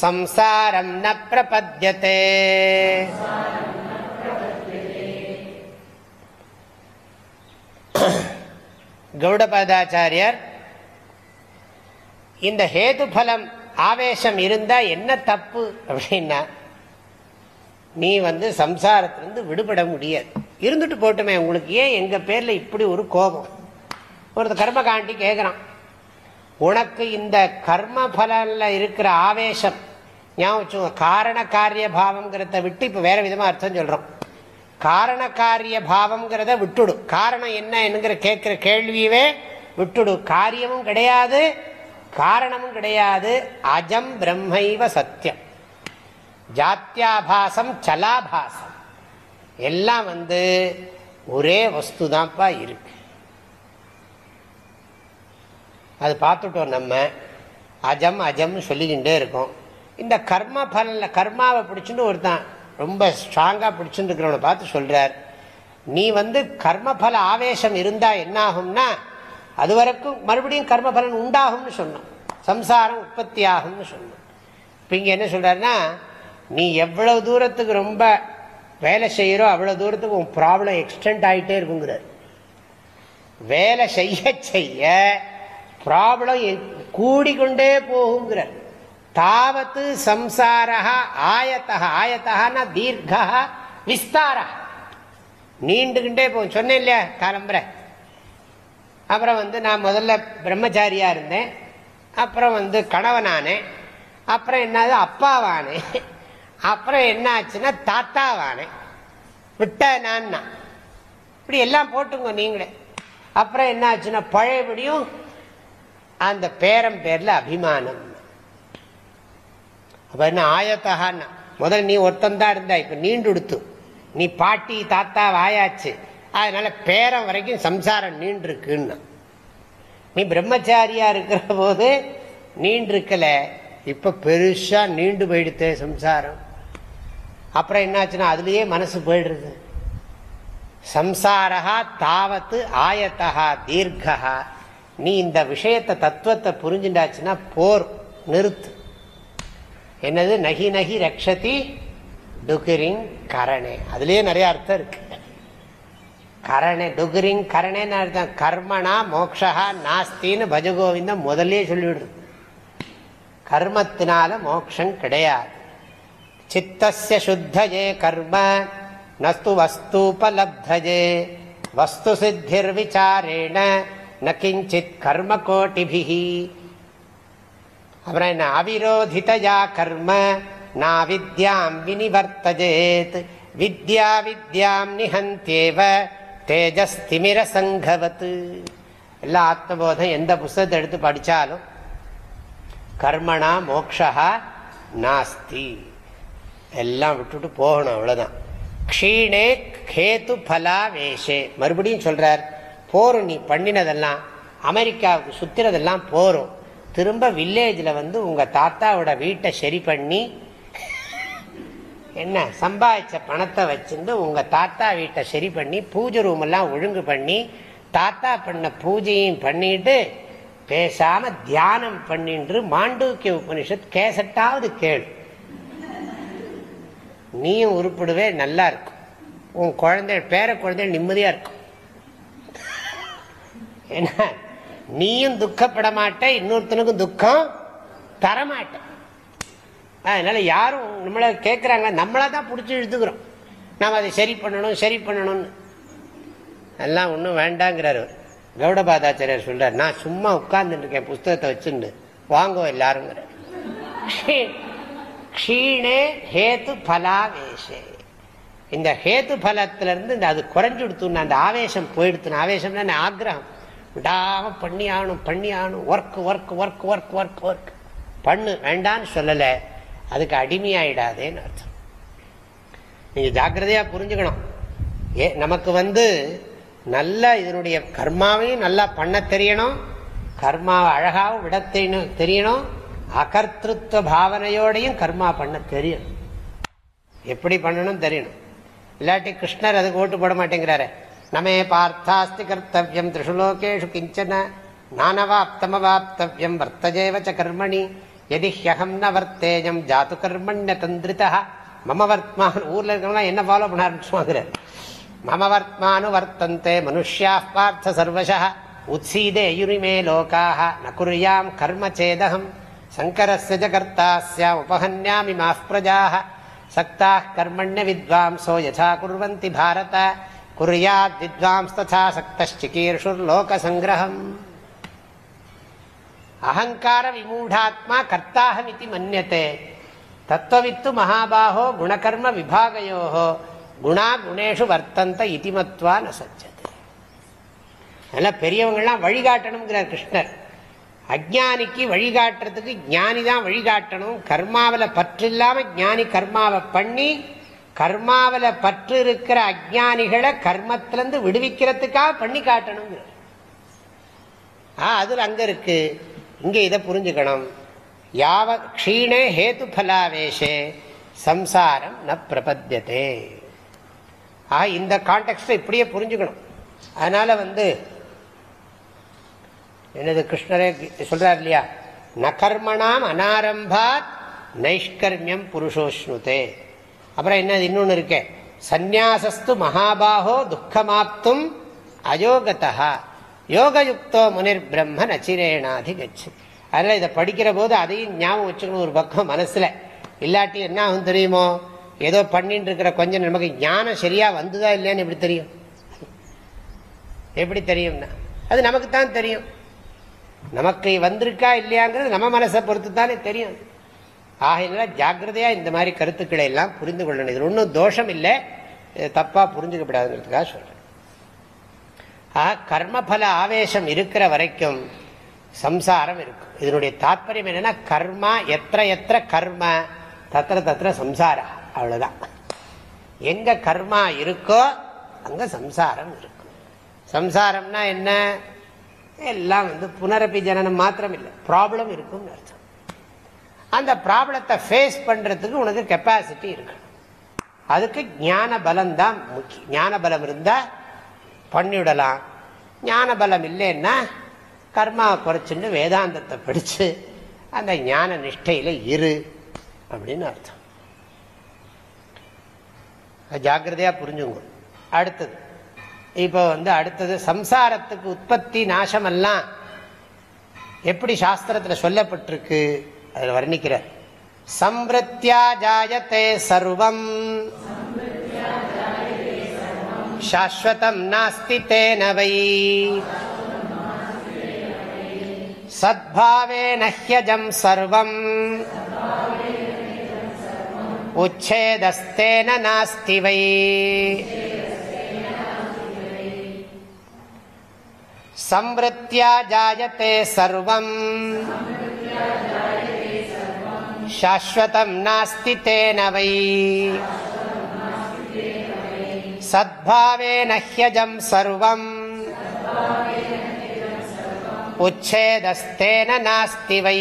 संसारं न प्रपद्यते கௌடபாதாச்சாரியர் இந்த ஹேதுபலம் ஆவேசம் இருந்தா என்ன தப்பு அப்படின்னா நீ வந்து சம்சாரத்திலிருந்து விடுபட முடியாது. இருந்துட்டு போட்டுமே உங்களுக்கு ஏன் எங்க பேர்ல இப்படி ஒரு கோபம்? ஒரு கர்ம காண்டி கேட்கிறான் உனக்கு இந்த கர்ம பலன்ல இருக்கிற ஆவேசம் ஞாபகம் காரண காரிய பாவம்ங்கிறத விட்டு இப்ப வேற விதமா அர்த்தம் சொல்றோம். காரண காரிய பாவம்ங்கிறத விட்டுடும் காரணம் என்ன என்னங்கிற கேட்கிற கேள்வியவே விட்டுடும் காரியமும் கிடையாது காரணமும் கிடையாது. அஜம் பிரம்மைவ சத்தியம் ஜாத்தியாபாசம் சலாபாசம். எல்லாம் வந்து ஒரே வஸ்து தான்ப்பா இருக்கு. அது பார்த்துட்டோம் நம்ம. அஜம் அஜம்னு சொல்லிக்கிட்டே இருக்கோம். இந்த கர்ம பலன்ல கர்மாவை பிடிச்சுன்னு ஒருத்தான் ரொம்ப ஸ்ட்ராங்காக பிடிச்சுட்டு இருக்கிறவனை பார்த்து சொல்றார். நீ வந்து கர்மபல ஆவேசம் இருந்தால் என்ன ஆகும்னா அது வரைக்கும் மறுபடியும் கர்மபலன் உண்டாகும்னு சொன்னோம் சம்சாரம் உற்பத்தி ஆகும்னு சொன்னோம் இப்போ இங்கே என்ன சொல்கிறாருன்னா நீ எவ்வளவு தூரத்துக்கு ரொம்ப வேலை செய்கிறோ அவ்வளோ தூரத்துக்கு உன் ப்ராப்ளம் எக்ஸ்டெண்ட் ஆகிட்டே இருக்குங்கிறார். வேலை செய்ய செய்ய ப்ராப்ளம் கூடிக்கொண்டே போகுங்கிறார். தாவத்து சம்சாரா ஆயத்தா ஆயத்தா தீர்க்கா விஸ்தாரா நீண்டுகிட்டே போகும் சொன்னேன் இல்லையா காலம்பரை? அப்புறம் வந்து நான் முதல்ல பிரம்மச்சாரியாக இருந்தேன். அப்புறம் வந்து கணவனானேன் அப்புறம் என்னது? அப்பாவானேன் அப்புறம் என்ன ஆச்சுன்னா விட்ட நான் இப்படி எல்லாம் போட்டுங்க நீங்களே. அப்புறம் என்ன ஆச்சுன்னா பழையபடியும் அந்த பேரம் பேரில் அபிமானம். அப்போ என்ன ஆயத்தகான்னா? முதல்ல நீ ஒருத்தந்தான் இருந்தா இப்போ நீண்டு கொடுத்து நீ பாட்டி தாத்தா வாயாச்சு. அதனால பேரம் வரைக்கும் சம்சாரம் நீண்டிருக்குன்னு. நீ பிரம்மச்சாரியா இருக்கிற போது நீண்டிருக்கல. இப்ப பெருசா நீண்டு போயிடுத்து சம்சாரம். அப்புறம் என்னாச்சுன்னா அதுலயே மனசு போயிடுறது சம்சாரா தாவத்து ஆயத்தகா தீர்க்கா நீ இந்த விஷயத்தை தத்துவத்தை புரிஞ்சுட்டாச்சுன்னா போர் நிறுத்து. என்னது? நகி நகி ரக்ஷதி டுகிரிங் கரணே. அதுலயே நிறைய அர்த்தம் இருக்கு. கரணே டுகிரிங் கரணேன்னு அர்த்தம். கர்மனா மோக்ஷா நாஸ்தின்னு பஜகோவிந்தம் முதலே சொல்லிவிடுது. கர்மத்தினால மோக்ஷம் கிடையாது. சித்தசிய சுத்தஜே கர்ம நஸ்து வஸ்தூபலப்தஜே. வஸ்து சித்திர் விசாரேண நகிஞ்சித் கர்ம கோட்டிபிகி அப்புறம் என்ன? அவிரோதிதயா கர்ம நா வித்யாம் வினிவர்த்தஜேத். வித்யா வித்யாம் நிகந்தேவ தேஜஸ் திமிர சங்கவத்து எல்லா ஆத்மபோதம் எந்த புஸ்தகத்தை எடுத்து படித்தாலும் கர்மணா மோக்ஷா நாஸ்தி. எல்லாம் விட்டுட்டு போகணும் அவ்வளோதான் க்ஷீணே கேத்து பலா வேஷே மறுபடியும் சொல்கிறார் போரும் நீ பண்ணினதெல்லாம் அமெரிக்காவுக்கு சுற்றுறதெல்லாம் போரும். திரும்ப வில்லேஜில் வந்து உங்கள் தாத்தாவோட வீட்டை சரி பண்ணி என்ன சம்பாதிச்ச பணத்தை வச்சுருந்து உங்கள் தாத்தா வீட்டை சரி பண்ணி பூஜை ரூம் எல்லாம் ஒழுங்கு பண்ணி தாத்தா பண்ண பூஜையும் பண்ணிட்டு பேசாம தியானம் பண்ணின்று மாண்டூக்கிய உபனிஷத் கேசட்டாவது கேள். நீயும் உருப்பிடுவே நல்லா இருக்கும். உன் குழந்தை பேர குழந்தை நிம்மதியா இருக்கும். என்ன நீயும் துக்கப்பட மாட்ட இன்னொருத்தனுக்கும் துக்கம் தரமாட்ட. அதனால யாரும் நம்மள கேட்குறாங்க நம்மளா தான் பிடிச்சி இழுத்துக்கிறோம். நாம் அதை சரி பண்ணணும் சரி பண்ணணும்னு. எல்லாம் ஒன்றும் வேண்டாங்கிறாரு கௌடபாதாச்சாரியர் சொல்றார் நான் சும்மா உட்கார்ந்துட்டு இருக்கேன் புஸ்தகத்தை வச்சுன்னு வாங்கோ எல்லாருங்கிற க்ஷீணே ஹேத்து பலாவேஷே. இந்த ஹேத்து பலத்திலிருந்து இந்த அது குறைஞ்சு கொடுத்துன்னு அந்த ஆவேசம் போயிடுத்துன்னு ஆவேசம்னா ஆக்ரகம் விடாம பண்ணி ஆகணும் பண்ணி ஆகணும் work work work work work work பண்ணு வேண்டான்னு சொல்லலை. அதுக்கு அடிமையாயிடாதேன்னு அர்த்தம். நீங்க ஜாக்கிரதையா புரிஞ்சுக்கணும். ஏ நமக்கு வந்து நல்ல இதனுடைய கர்மாவையும் நல்லா பண்ண தெரியணும். கர்மாவை அழகாகவும் விட தெரியணும். அகர்த்திருவ பாவனையோடையும் கர்மா பண்ண தெரியணும். எப்படி பண்ணணும் தெரியணும். இல்லாட்டி கிருஷ்ணர் அதுக்கு ஓட்டு போட மாட்டேங்கிறாரு. நமே பார்த்தாஸ்தி கர்த்தவியம் திருஷுலோகேஷு கிஞ்சன நானவாப்தமவாப்தவியம் வர்த்தஜேவச்ச கர்மணி எதி ஹியகம் ந வர்த்தேஜம் ஜாத்து கர்மண்ய தந்திரிதா மம வர்த்மான் ஊர்ல இருக்கவங்களாம் என்ன ஃபாலோ பண்ண ஆரம்பிச்சுவாங்கிறார் மம வர்த்மானு வர்த்தந்தே மனுஷியா பார்த்த சர்வச உத்சீதே யுரிமே லோகாக ந குரியாம் கர்ம சேதகம் சங்கரஸ்ய ஜகர்த்தாஸ்யா உபகன்யாமி மாஃப் பிரஜாக சக்தாः கர்மண்ய வித்வாம்சோ யதா குர்வந்தி பாரத குரியாத் வித்வாம்ஸ் ததா சக்தஷ்டிகீர்ஷுர்லோகசங்கிரகம் அகங்கார விமூடாத்மா கர்த்தாகமிதி மன்னியத்தே தத்துவவித்து மகாபாகோ குணகர்ம விபாகையோ குணா குணேஷு வர்த்தந்த இதிமத்வா ந அதெல்லாம் பெரியவங்கள்லாம் வழிகாட்டணுங்கிறார் கிருஷ்ணர். அஜானிக்கு வழிகாட்டுறதுக்கு ஞானி தான் வழிகாட்டணும். கர்மாவில் பற்று இல்லாமல் ஞானி கர்மாவை பண்ணி கர்மாவில் பற்று இருக்கிற அஜானிகளை கர்மத்திலேருந்து விடுவிக்கிறதுக்காக பண்ணி காட்டணுங்கிற அது அங்க இருக்கு. இங்கே இதை புரிஞ்சுக்கணும். யாவ க்ஷீணே ஹேத்து ஃபலாவேஷே சம்சாரம் ந பிரபத்தியதே. ஆக இந்த கான்டெக்ட்டை இப்படியே புரிஞ்சுக்கணும். அதனால் வந்து என்னது கிருஷ்ணரே சொல்கிறார் இல்லையா நகர்மணாம் அனாரம்பாத் நைஷ்கர்மியம் புருஷோஷ்ணுதே. அப்புறம் என்னது இன்னொன்று இருக்கே? சந்நியாசஸ்து மகாபாகோ துக்கமாப்தும் அயோகதா யோகயுக்தோ முனிர் பிரம்ம நச்சிரேனாதி கச்சு அதனால் இதை படிக்கிற போது அதையும் ஞாபகம் வச்சுக்கணும் ஒரு பக்கம் மனசுல. இல்லாட்டி என்ன ஆகும் தெரியுமோ? ஏதோ பண்ணிட்டு இருக்கிற கொஞ்சம் நமக்கு ஞானம் சரியா வந்துதா இல்லையான்னு எப்படி தெரியும்? எப்படி தெரியும்னா? அது நமக்கு தான் தெரியும். நமக்கு வந்திருக்கா இல்லையாங்கிறது நம்ம மனசை பொறுத்து தானே தெரியும். ஆகையினால ஜாக்கிரதையாக இந்த மாதிரி கருத்துக்களை எல்லாம் புரிந்து கொள்ளணும். இது ஒன்றும் தோஷம் இல்லை. தப்பாக புரிஞ்சுக்கப்படாதுங்கிறதுக்காக சொல்கிறேன் ஆக கர்மபல ஆவேசம் இருக்கிற வரைக்கும் சம்சாரம் இருக்கும். இதனுடைய தாற்பயம் என்னன்னா கர்மா எத்த எத்த கர்ம தத்திர தத்திர சம்சாரம் அவ்வளவுதான். எங்க கர்மா இருக்கோ அங்க சம்சாரம் இருக்கும். சம்சாரம்னா என்ன? எல்லாம் வந்து புனரப்பி ஜனனம் மாத்திரம் இல்லை ப்ராப்ளம் இருக்கும்னு அர்த்தம். அந்த ப்ராப்ளத்தை ஃபேஸ் பண்றதுக்கு உனக்கு கெப்பாசிட்டி இருக்கணும் அதுக்கு ஞான பலம் தான் முக்கியம். ஞான பலம் இருந்தால் பண்ணிவிடலாம். ஞான பலம் இல்லைன்னா கர்மாவை குறைச்சுன்னு வேதாந்தத்தை படித்து அந்த ஞான நிஷ்டையில் இரு அப்படின்னு அர்த்தம். ஜாக்கிரதையாக புரிஞ்சுங்க. அடுத்தது. இப்போ வந்து அடுத்தது சம்சாரத்துக்கு உற்பத்தி நாசமெல்லாம் எப்படி சாஸ்திரத்தில் சொல்லப்பட்டிருக்கு? அதில் வர்ணிக்கிறார். சம்பிருத்தியா ஜாயத்தே சர்வம். शाश्वतम् नास्ति तेन वै सद्भावेन ह्यजम् सर्वम् उच्छेदस्तेन नास्ति वै संवृत्त्या जायते सर्वम् शाश्वतम् नास्ति तेन वै சத்பாவேன ஹியஜம் சர்வம். உச்சேதஸ்தேன நாஸ்தி வை.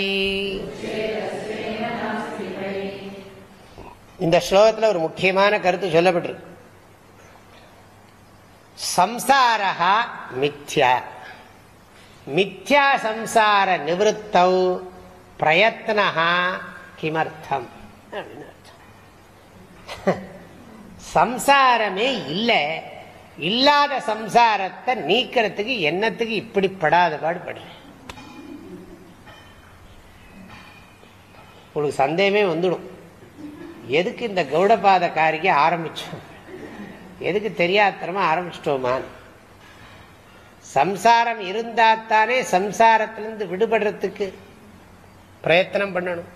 இந்த ஸ்லோகத்தில் ஒரு முக்கியமான கருத்து சொல்லப்பட்டிருக்கு. சம்சாரா மித்யா. மித்யா சம்சார நிவத்தௌ பிரயத்னா கிமர்த்தம் அப்படின்னு அர்த்தம். சம்சாரமே இல்லை இல்லாத சம்சாரத்தை நீக்கிறதுக்கு என்னத்துக்கு இப்படி படாத பாடுபடுறேன் உங்களுக்கு சந்தேகமே வந்துடும். எதுக்கு இந்த கௌடபாத காரிக்கை ஆரம்பிச்சோம்? எதுக்கு தெரியாதரமா ஆரம்பிச்சிட்டோமான்னு சம்சாரம் இருந்தாத்தானே சம்சாரத்திலிருந்து விடுபடுறதுக்கு பிரயத்தனம் பண்ணணும்.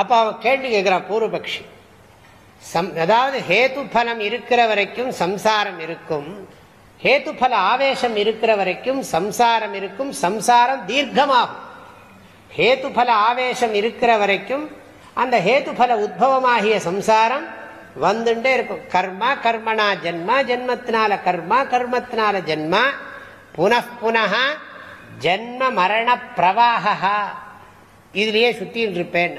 அப்போ அவன் கேள்வி கேட்குறான் பூர்வபக்ஷி. அதாவது ஹேத்து பலம் இருக்கிற வரைக்கும் சம்சாரம் இருக்கும். ஹேத்து பல ஆவேசம் இருக்கிற வரைக்கும் சம்சாரம் இருக்கும். சம்சாரம் தீர்க்கமாகும். ஹேத்துபல ஆவேசம் இருக்கிற வரைக்கும் அந்த ஹேத்துபல உத்பவமாகிய சம்சாரம் வந்துட்டே இருக்கும். கர்மா கர்மனா ஜென்மா ஜென்மத்தினால கர்மா கர்மத்தினால ஜென்மா. புனப்புன ஜென்ம மரண பிரவாகா இதுலயே சுத்தின்னு இருப்பேன்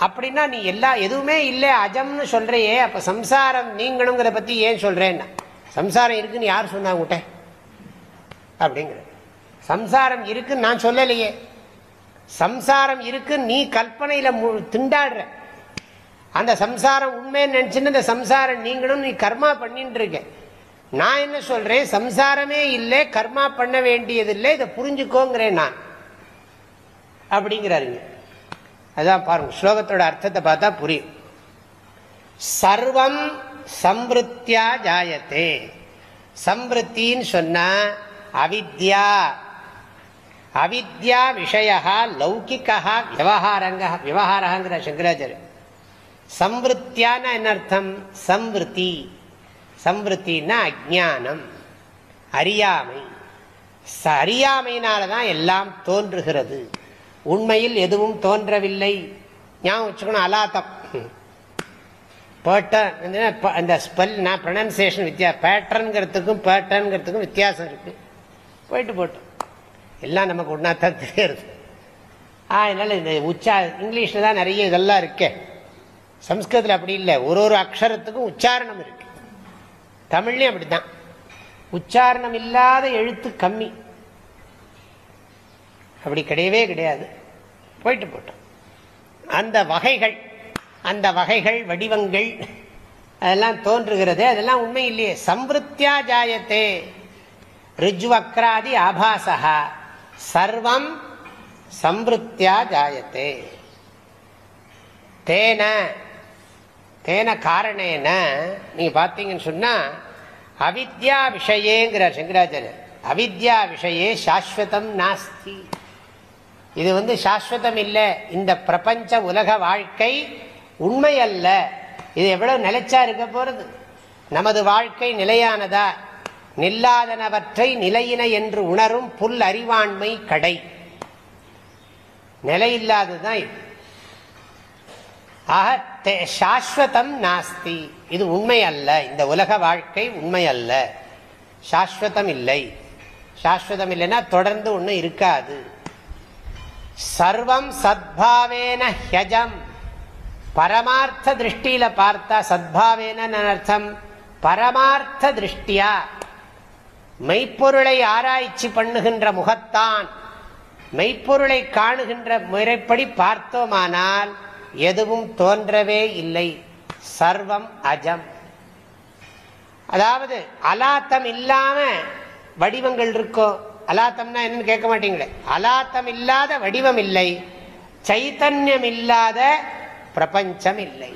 அப்படின்னா நீ எல்லா எதுவுமே இல்லை அஜம்னு சொல்றையே அப்ப சம்சாரம் நீங்களுங்கிறத பத்தி ஏன் சொல்றேன்னா? சம்சாரம் இருக்குன்னு யார் சொன்னாங்க அப்படிங்கிற சம்சாரம் இருக்குன்னு நான் சொல்லலையே. சம்சாரம் இருக்கு நீ கல்பனையில திண்டாடுற. அந்த சம்சாரம் உண்மைன்னு நினைச்சுன்னு அந்த சம்சாரம் நீங்களும் நீ கர்மா பண்ணிட்டு இருக்க. நான் என்ன சொல்றேன்? சம்சாரமே இல்லை கர்மா பண்ண வேண்டியது இல்லை இதை புரிஞ்சுக்கோங்கிறேன் நான். அப்படிங்கிறாருங்க. அதான் பாருங்க ஸ்லோகத்தோட அர்த்தத்தை பார்த்தா புரியும். சர்வம் சம்பிருத்தியா ஜாயத்தே. சம்பிருத்தின்னு சொன்னா அவித்யா. அவித்யா விஷயா லௌகிக்கா விவகாரங்க விவகாரங்கிற சங்கராச்சாரிய. சம்பிருத்தியான என்ன அர்த்தம்? சம்பிருத்தி சம்பிருத்தின்னா அஜானம் அறியாமை. அறியாமையினாலதான் எல்லாம் தோன்றுகிறது. உண்மையில் எதுவும் தோன்றவில்லை. ஞாபகம் வச்சுக்கணும் அலாத்தம். அந்த ஸ்பெல் நான் ப்ரொனன்சியேஷன் வித்தியா பேட்டர்ன்கிறதுக்கும் பேட்டர்ன்கிறதுக்கும் வித்தியாசம் இருக்கு. போயிட்டு போட்டோம். எல்லாம் நமக்கு ஒன்றா தான் தெரியுது. அதனால இந்த உச்சா இங்கிலீஷில் தான் நிறைய இதெல்லாம் இருக்கே. சம்ஸ்கிருதத்தில் அப்படி இல்லை. ஒரு ஒரு அக்ஷரத்துக்கும் உச்சாரணம் இருக்கு. தமிழ்லையும் அப்படித்தான். உச்சாரணம் இல்லாத எழுத்து கம்மி. அப்படி கிடையவே கிடையாது. போயிட்டு போட்டோம். அந்த வகைகள் அந்த வகைகள் வடிவங்கள் அதெல்லாம் தோன்றுகிறது. அதெல்லாம் உண்மை இல்லையே. சம்பிருத்தியா ஜாயத்தே. ரிஜ்வக்ராதி ஆபாசா சர்வம் சம்பிருத்தியா ஜாயத்தே. தேன தேன காரணேன. நீங்க பார்த்தீங்கன்னு சொன்னா அவித்யா விஷயேங்கிறார் சங்கராச்சாரியர் அவித்யா விஷயே சாஸ்வதம் நாஸ்தி. இது வந்து சாஸ்வதம் இல்லை இந்த பிரபஞ்ச உலக வாழ்க்கை உண்மை அல்ல இது எவ்வளவு நிலைச்சா இருக்க போறது? நமது வாழ்க்கை நிலையானதா? நில்லாதனவற்றை நிலையின என்று உணரும் புல் அறிவாண்மை கடை. நிலையில்லாததுதான் இது. ஆக சாஸ்வதம் நாஸ்தி. இது உண்மை அல்ல இந்த உலக வாழ்க்கை உண்மை அல்ல சாஸ்வதம் இல்லை. சாஸ்வதம் இல்லைன்னா தொடர்ந்து ஒன்றும் இருக்காது. சர்வம் சத்பாவேன ஹியஜம். பரமார்த்த திருஷ்டியில பார்த்தா சத்பாவேன அர்த்தம். பரமார்த்த திருஷ்டியா மெய்ப்பொருளை ஆராய்ச்சி பண்ணுகின்ற முகத்தான். மெய்ப்பொருளை காணுகின்ற முறைப்படி பார்த்தோமானால் எதுவும் தோன்றவே இல்லை. சர்வம் அஜம். அதாவது அலாத்தம் இல்லாம வடிவங்கள் இருக்கோ? அலாத்தம்னா என்னன்னு கேட்க மாட்டீங்களே. அலாத்தம் இல்லாத வடிவம் இல்லை. சைத்தன்யம் இல்லாத பிரபஞ்சம் இல்லை.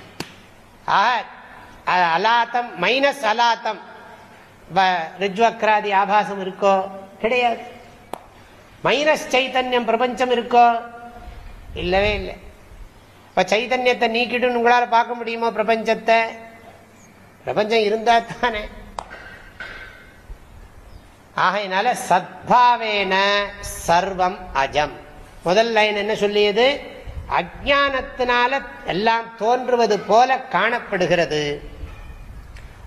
அலாத்தம் மைனஸ் அலாத்தம். ரிஜ்வக்ராதி ஆபாசம் இருக்கோ? கிடையாது. மைனஸ் சைத்தன்யம் பிரபஞ்சம் இருக்கோ? இல்லவே இல்லை. இப்ப சைத்தன்யத்தை நீக்கிட்டு உங்களால பார்க்க முடியுமோ பிரபஞ்சத்தை? பிரபஞ்சம் இருந்தா தானே. ஆகையினால சத்பாவேன சர்வம் அஜம். முதல் லைன் என்ன சொல்லியது? அஜானத்தினால எல்லாம் தோன்றுவது போல காணப்படுகிறது.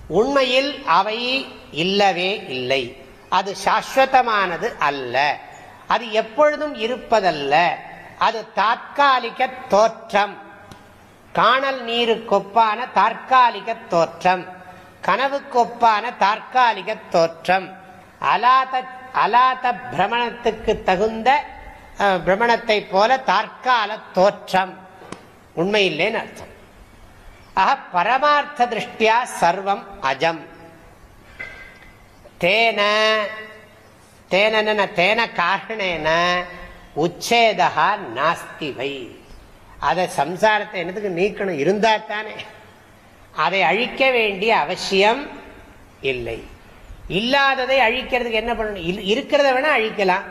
உண்மையில் அவை இல்லவே இல்லை. அது சாஸ்வதமானது அல்ல. அது எப்பொழுதும் இருப்பதல்ல. அது தற்காலிக தோற்றம். காணல் நீருக்கொப்பான தற்காலிக தோற்றம். கனவுக்கொப்பான தற்காலிக தோற்றம். அலாத அலாத பிரமணத்துக்கு தகுந்த பிரமணத்தை போல தற்கால தோற்றம். உண்மையில்லைன்னு அர்த்தம். ஆக பரமார்த்த திருஷ்டியா சர்வம் அஜம். தேன தேன தேன காரணேன உச்சேதா நாஸ்தி வை. அதை சம்சாரத்தை என்னதுக்கு நீக்கணும்? இருந்தா தானே அதை அழிக்க வேண்டிய அவசியம் இல்லை. இல்லாததை அழிக்கிறதுக்கு என்ன பண்ணணும்? இருக்கிறத வேணா அழிக்கலாம்.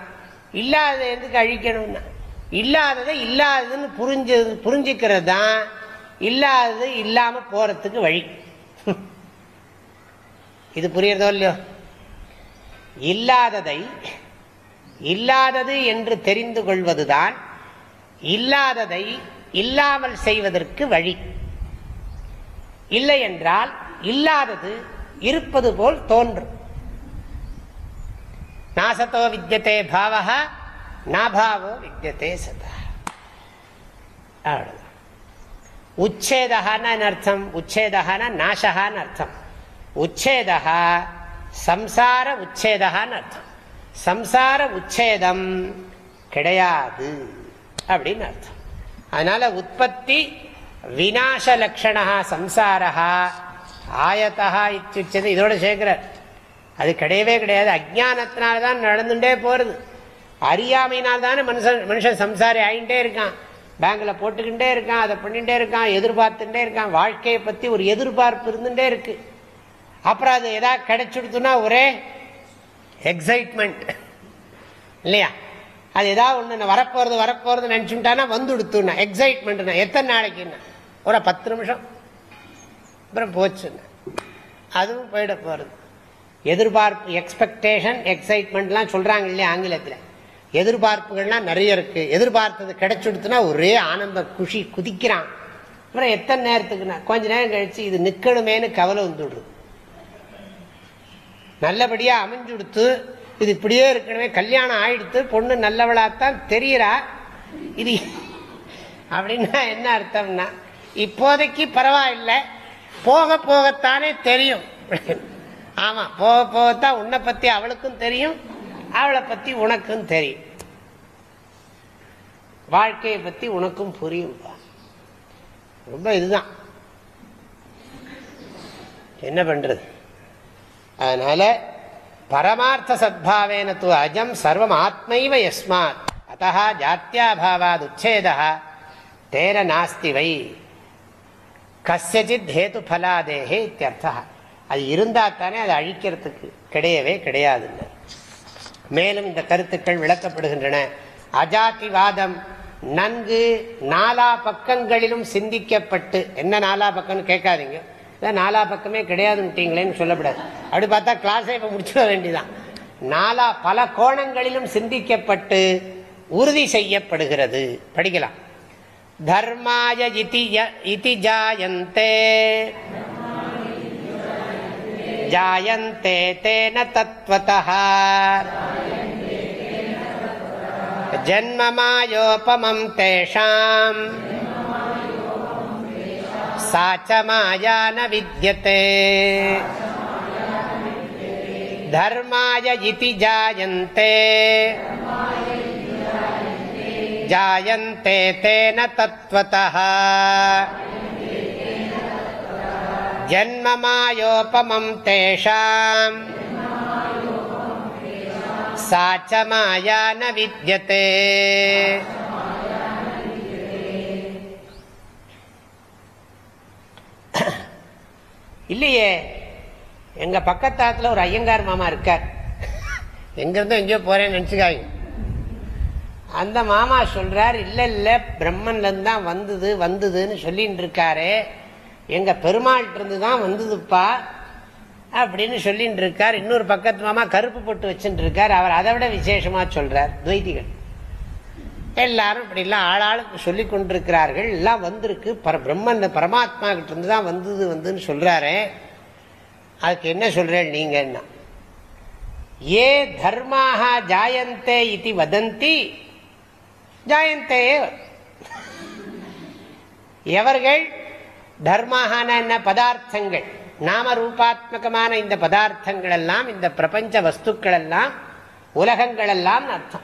இல்லாததை எதுக்கு அழிக்கணும்னா? இல்லாததை இல்லாததுன்னு புரிஞ்சு புரிஞ்சுக்கிறது தான் இல்லாதது இல்லாம போறதுக்கு வழி. இது புரியறதோ இல்லையோ? இல்லாததை இல்லாதது என்று தெரிந்து கொள்வதுதான் இல்லாததை இல்லாமல் செய்வதற்கு வழி. இல்லை என்றால் இல்லாதது இருப்பது போல் தோன்றும். நாசத்தோ வித்தியதே பாவா நாபாவோ வித்தியதே சதா. அவ்வளவுதான். உச்சேதகான அர்த்தம்? உச்சேதகான நாசகான்னு அர்த்தம். உச்சேதா சம்சார உச்சேதகான்னு அர்த்தம். சம்சார உச்சேதம் கிடையாது அப்படின்னு அர்த்தம். அதனால உற்பத்தி விநாச லட்சணா சம்சாரா ஆயத்தா இத்தியுச்சது இதோட சேர்க்கிறார். அது கிடையவே கிடையாது. அஜானத்தினால்தான் நடந்துட்டே போறது. அறியாமையினால் தானே மனுஷன் மனுஷன் சம்சாரி ஆகிட்டே இருக்கான். பேங்கில் போட்டுக்கிட்டே இருக்கான் அதை பண்ணிகிட்டே இருக்கான் எதிர்பார்த்துட்டே இருக்கான். வாழ்க்கையை பற்றி ஒரு எதிர்பார்ப்பு இருந்துகிட்டே இருக்கு. அப்புறம் அது எதாவது கிடைச்சுடுத்துன்னா ஒரே எக்ஸைட்மெண்ட் இல்லையா? அது ஏதாவது ஒன்று வரப்போகிறது வரப்போகிறது நினைச்சுட்டானா வந்து கொடுத்துனா எக்ஸைட்மெண்ட் எத்தனை நாளைக்குண்ணா ஒரு பத்து நிமிஷம். அப்புறம் போச்சுண்ணா அதுவும் போயிட போகிறது எதிர்பார்ப்பு எக்ஸ்பெக்டேஷன் எக்ஸைட்மெண்ட்லாம் சொல்கிறாங்க இல்லையா ஆங்கிலத்தில். எதிர்பார்ப்புகள்லாம் நிறைய இருக்குது எதிர்பார்த்தது கிடைச்சுடுத்துனா ஒரே ஆனந்த குஷி குதிக்கிறான். அப்புறம் எத்தனை நேரத்துக்குன்னா கொஞ்ச நேரம் கழிச்சு இது நிற்கணுமேன்னு கவலை வந்துடுது. நல்லபடியாக அமைஞ்சுடுத்து இது இப்படியே இருக்கணுமே கல்யாணம் ஆயிடுத்து பொண்ணு நல்லவளாத்தான் தெரியறா. இது அப்படின்னா என்ன அர்த்தம்னா இப்போதைக்கு பரவாயில்லை. போக போகத்தானே தெரியும். ஆமா போக போகத்தான் உன்னை பத்தி அவளுக்கும் தெரியும் அவளை பத்தி உனக்கும் தெரியும். வாழ்க்கையை பத்தி உனக்கும் புரியும். ரொம்ப இதுதான். என்ன பண்றது? அதனால பரமார்த்த சத்பாவேன து அஜம் சர்வம் ஆத்மைவ எஸ்மாத் அத்தா ஜாத்தியாபாவாத் உச்சேதா தேர நாஸ்தி வை. கசித் ஹேத்து பலாதேகே இத்தியர்த்தா அது இருந்தால் தானே அதை அழிக்கிறதுக்கு கிடையவே கிடையாதுங்க. மேலும் இந்த கருத்துக்கள் விளக்கப்படுகின்றன. அஜாதிவாதம் நன்கு நாலா பக்கங்களிலும் சிந்திக்கப்பட்டு என்ன நாலா பக்கம்னு கேட்காதீங்க. நாலா பக்கமே கிடையாதுன்ட்டீங்களேன்னு சொல்லப்படாது. அப்படி பார்த்தா கிளாஸே இப்போ முடிச்சுட வேண்டிதான் நாலா பல கோணங்களிலும் சிந்திக்கப்பட்டு உறுதி செய்யப்படுகிறது. படிக்கலாம். தர்மாய இதி ஜாயந்தே. जायन्ते तेन तत्त्वतः जन्ममायोपमं तेषाम् सा च माया न विद्यते धर्माय इति जायन्ते जायन्ते तेन तत्त्वतः जन्ममायोपमं तेषाम् सा च माया न विद्यते இல்லையே எங்க பக்கத்தாத்துல ஒரு ஐயங்கார் மாமா இருக்கார் எங்கிருந்தோ எங்கேயோ போறேன்னு நினைச்சுக்காங்க அந்த மாமா சொல்றார் இல்ல இல்ல பிரம்மன்ல இருந்து தான் வந்தது வந்ததுன்னு சொல்லிட்டு இருக்காரு எங்க பெருமாள்கிட்ட இருந்து தான் வந்ததுப்பா அப்படின்னு சொல்லிட்டு இருக்கார் இன்னொரு பக்கத்து மாமா கருப்பு போட்டு வச்சுட்டு இருக்கார் அவர் அதை விட விசேஷமா சொல்றார். துவைதிகள். எல்லாரும் இப்படிலாம் ஆளாளுக்கு சொல்லி கொண்டிருக்கிறார்கள். எல்லாம் வந்திருக்கு. பர பிரம்மன் பரமாத்மா கிட்ட இருந்து தான் வந்தது வந்துன்னு சொல்றாரு. அதுக்கு என்ன சொல்றேன் நீங்க என்ன ஏ தர்மாக ஜாயந்தே இது வதந்தி. ஜாயந்தே. எவர்கள் தர்மஹான என்ன பதார்த்தங்கள்? நாம ரூபாத்மகமான இந்த பதார்த்தங்கள் எல்லாம் இந்த பிரபஞ்ச வஸ்துக்கள் எல்லாம் உலகங்கள் எல்லாம் அர்த்தம்.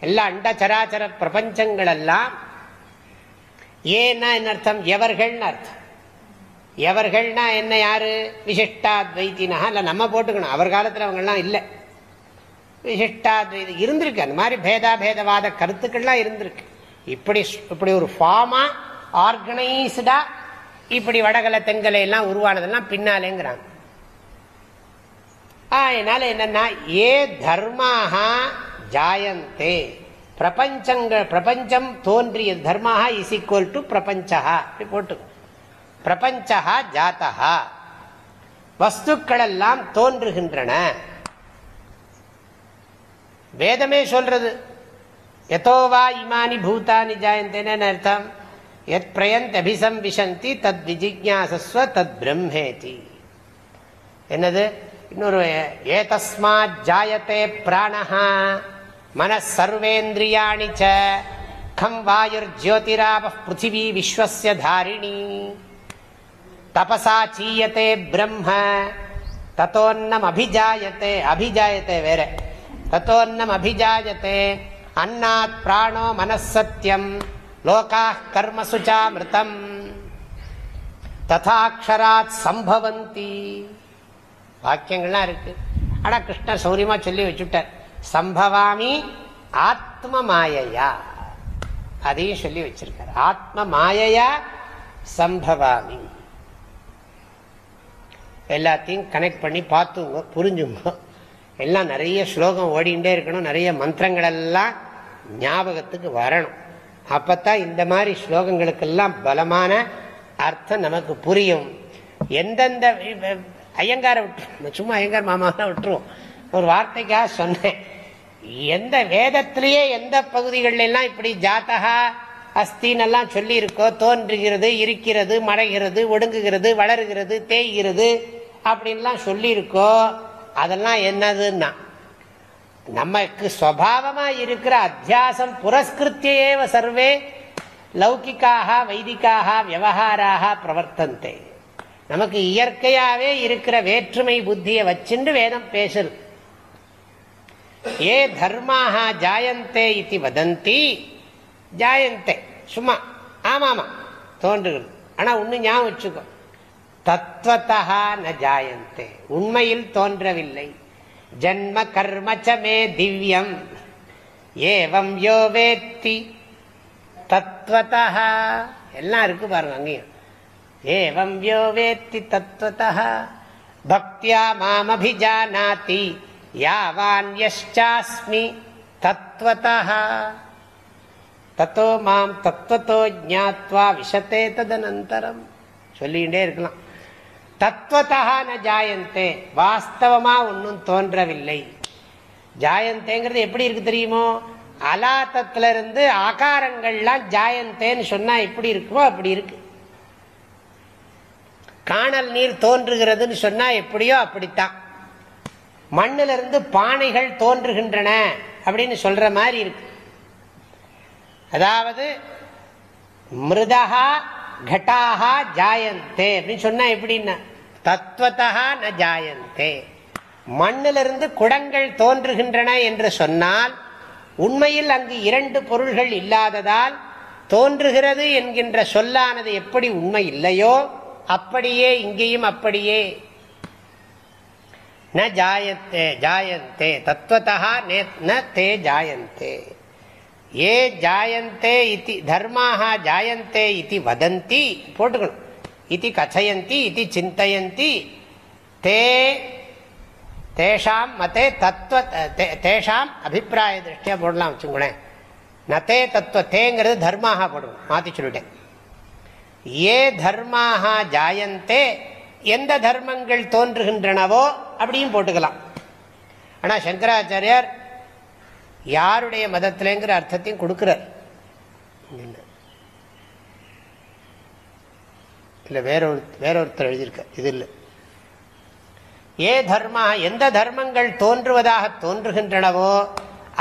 எல்லா அண்ட சராச்சர பிரபஞ்சங்கள் எல்லாம் ஏன்னா என்ன அர்த்தம்? எவர்கள்னு அர்த்தம். எவர்கள்னா என்ன யாரு? விசிஷ்டாத்வைத்தினா இல்ல நம்ம போட்டுக்கணும். அவர் காலத்துல அவங்கெல்லாம் இல்லை. விசிஷ்டாத்வைதி இருந்திருக்கு. அந்த மாதிரி பேதா பேதவாத கருத்துக்கள்லாம் இருந்திருக்கு. இப்படி இப்படி ஒரு ஃபார்மா ஆர்கனைஸ்டா இப்படி வடகலை தெங்கலை எல்லாம் உருவானதெல்லாம் பின்னாலேங்கிறாங்க. அதனால என்னன்னா ஏ தர்மாக ஜாயந்தே. பிரபஞ்சங்கள் பிரபஞ்சம் தோன்றிய தர்மஹா இஸ் ஈக்குவல் டு பிரபஞ்சா அப்படி போட்டு பிரபஞ்சா ஜாத்தா வஸ்துக்கள் எல்லாம் தோன்றுகின்றன. வேதமே சொல்றது. எதோவா இமானி பூதானி ஜாயந்தேன்னு அர்த்தம்? எத் பிரயந்த் அபிசம்விசந்தி தத் விஜிஜாசஸ்வ தத் பிரம்மேதி என்னது? இன்னொரு ஏதஸ்மாத் ஜாயத்தே பிராணஹா மனசர்வேந்திரியாணி ச கம் வாயுர் ஜோதிராப பிருத்திவி விஸ்வசிய தாரிணி. தபசா சீயத்தே பிரம்ம தத்தோன்னம் அபிஜாயத்தே அபிஜாயத்தே வேற. தத்தோன்னம் அபிஜாயத்தே அன்னாத் பிராணோ மனசத்தியம் லோகா கர்மசுச்சாமிருதம் ததாட்சராத் சம்பவந்தி வாக்கியங்கள்லாம் இருக்கு ஆனா கிருஷ்ணர் சௌரியமா சொல்லி வச்சுட்டார் சம்பவாமி ஆத்ம மாயையா அதையும் சொல்லி வச்சிருக்கார் ஆத்ம மாயையா சம்பவாமி எல்லாத்தையும் கனெக்ட் பண்ணி பார்த்துங்க புரிஞ்சுங்க। எல்லாம் நிறைய ஸ்லோகம் ஓடிண்டே இருக்கணும் நிறைய மந்திரங்கள் எல்லாம் ஞாபகத்துக்கு வரணும். அப்பத்தான் இந்த மாதிரி ஸ்லோகங்களுக்கெல்லாம் பலமான அர்த்தம் நமக்கு புரியும். எந்தெந்த ஐயங்கார விட்டு சும்மா ஐயங்கார் மாமாவெல்லாம் விட்டுருவோம். ஒரு வார்த்தைக்காக சொன்னேன். எந்த வேதத்திலேயே எந்த பகுதிகளில் இப்படி ஜாத்தகா அஸ்தின்னு எல்லாம் சொல்லி இருக்கோ தோன்றுகிறது இருக்கிறது மறைகிறது ஒடுங்குகிறது வளருகிறது தேய்கிறது அப்படின்லாம் சொல்லியிருக்கோ அதெல்லாம் என்னதுன்னா நமக்கு சுவாவமா இருக்கிற அத்தியாசம் புரஸ்கிருத்தியேவ சர்வே லௌகிக்காக வைதிக்காக விவகாராக பிரவர்த்தந்தே. நமக்கு இயற்கையாவே இருக்கிற வேற்றுமை புத்தியை வச்சுண்டு வேதம் பேசுது. ஏ தர்மாக ஜாயந்தே இது வதந்தி. ஜாயந்தே. சும்மா ஆமாமா தோன்றுகிறது. ஆனா ஒண்ணு ஞாபகம் வச்சுக்கோ. தத்துவத்தா ந ஜாயந்தே. உண்மையில் தோன்றவில்லை. ஜன்ம கர்மச்சமே திவ்யம். ஏவம் யோ வேத்தி. தத்வதா எல்லாம் இருக்கு பாருங்க அங்கேயும். ஏவம் யோ வேத்தி தத்வதா பக்தியா மாமபிஜானாதி. யாவான்யாஸ்மி தத்வதா தத்தோ மாம் தத்வத்தோ ஜாத்வா விஷத்தே ததனந்தரம். சொல்லிகிட்டே இருக்கலாம். தத்துவத்தா ந ஜாயந்தே. வாஸ்தவமா ஒன்றும் தோன்றவில்லை. ஜாயந்தேங்கிறது எப்படி இருக்கு தெரியுமோ? அலாத்தத்துல இருந்து ஆகாரங்கள்லாம் ஜாயந்தேன்னு சொன்னா எப்படி இருக்குமோ அப்படி இருக்கு. காணல் நீர் தோன்றுகிறதுன்னு சொன்னா எப்படியோ அப்படித்தான். மண்ணிலிருந்து பானைகள் தோன்றுகின்றன அப்படின்னு சொல்ற மாதிரி இருக்கு. அதாவது மிருதகா கட்டாகா ஜாயந்தே அப்படின்னு சொன்னா எப்படின்னா? தத்துவத்தா ந ஜாயந்தே மண்ணிலிருந்து குடங்கள் தோன்றுகின்றன என்று சொன்னால் உண்மையில் அங்கு இரண்டு பொருள்கள் இல்லாததால் தோன்றுகிறது என்கின்ற சொல்லானது எப்படி உண்மை இல்லையோ அப்படியே இங்கேயும் அப்படியே. ந ஜாயத்தே ஜாயந்தே தத்துவத்தா ந தே ஜாயந்தே. ஏ ஜாயந்தே இத்தி தர்மாக ஜாயந்தே இது வதந்தி போட்டுக்கணும். இது கச்சயந்தி இது சிந்தையந்தி தே தேஷாம் மதே தத்துவ தேஷாம் அபிப்பிராய திருஷ்டியாக போடலாம் வச்சுங்களேன் நத்தே தத்துவ தேங்கிறது தர்மாக போடுவோம் மாற்றி சொல்லிட்டேன். ஏ தர்மாக ஜாயந்தே எந்த தர்மங்கள் தோன்றுகின்றனவோ அப்படியும் போட்டுக்கலாம். ஆனால் சங்கராச்சாரியார் யாருடைய மதத்திலேங்கிற அர்த்தத்தையும் கொடுக்கிறார். இல்லை வேற வேற ஒருத்தர் எழுதியிருக்க இது இல்லை. ஏ தர்மா எந்த தர்மங்கள் தோன்றுவதாக தோன்றுகின்றனவோ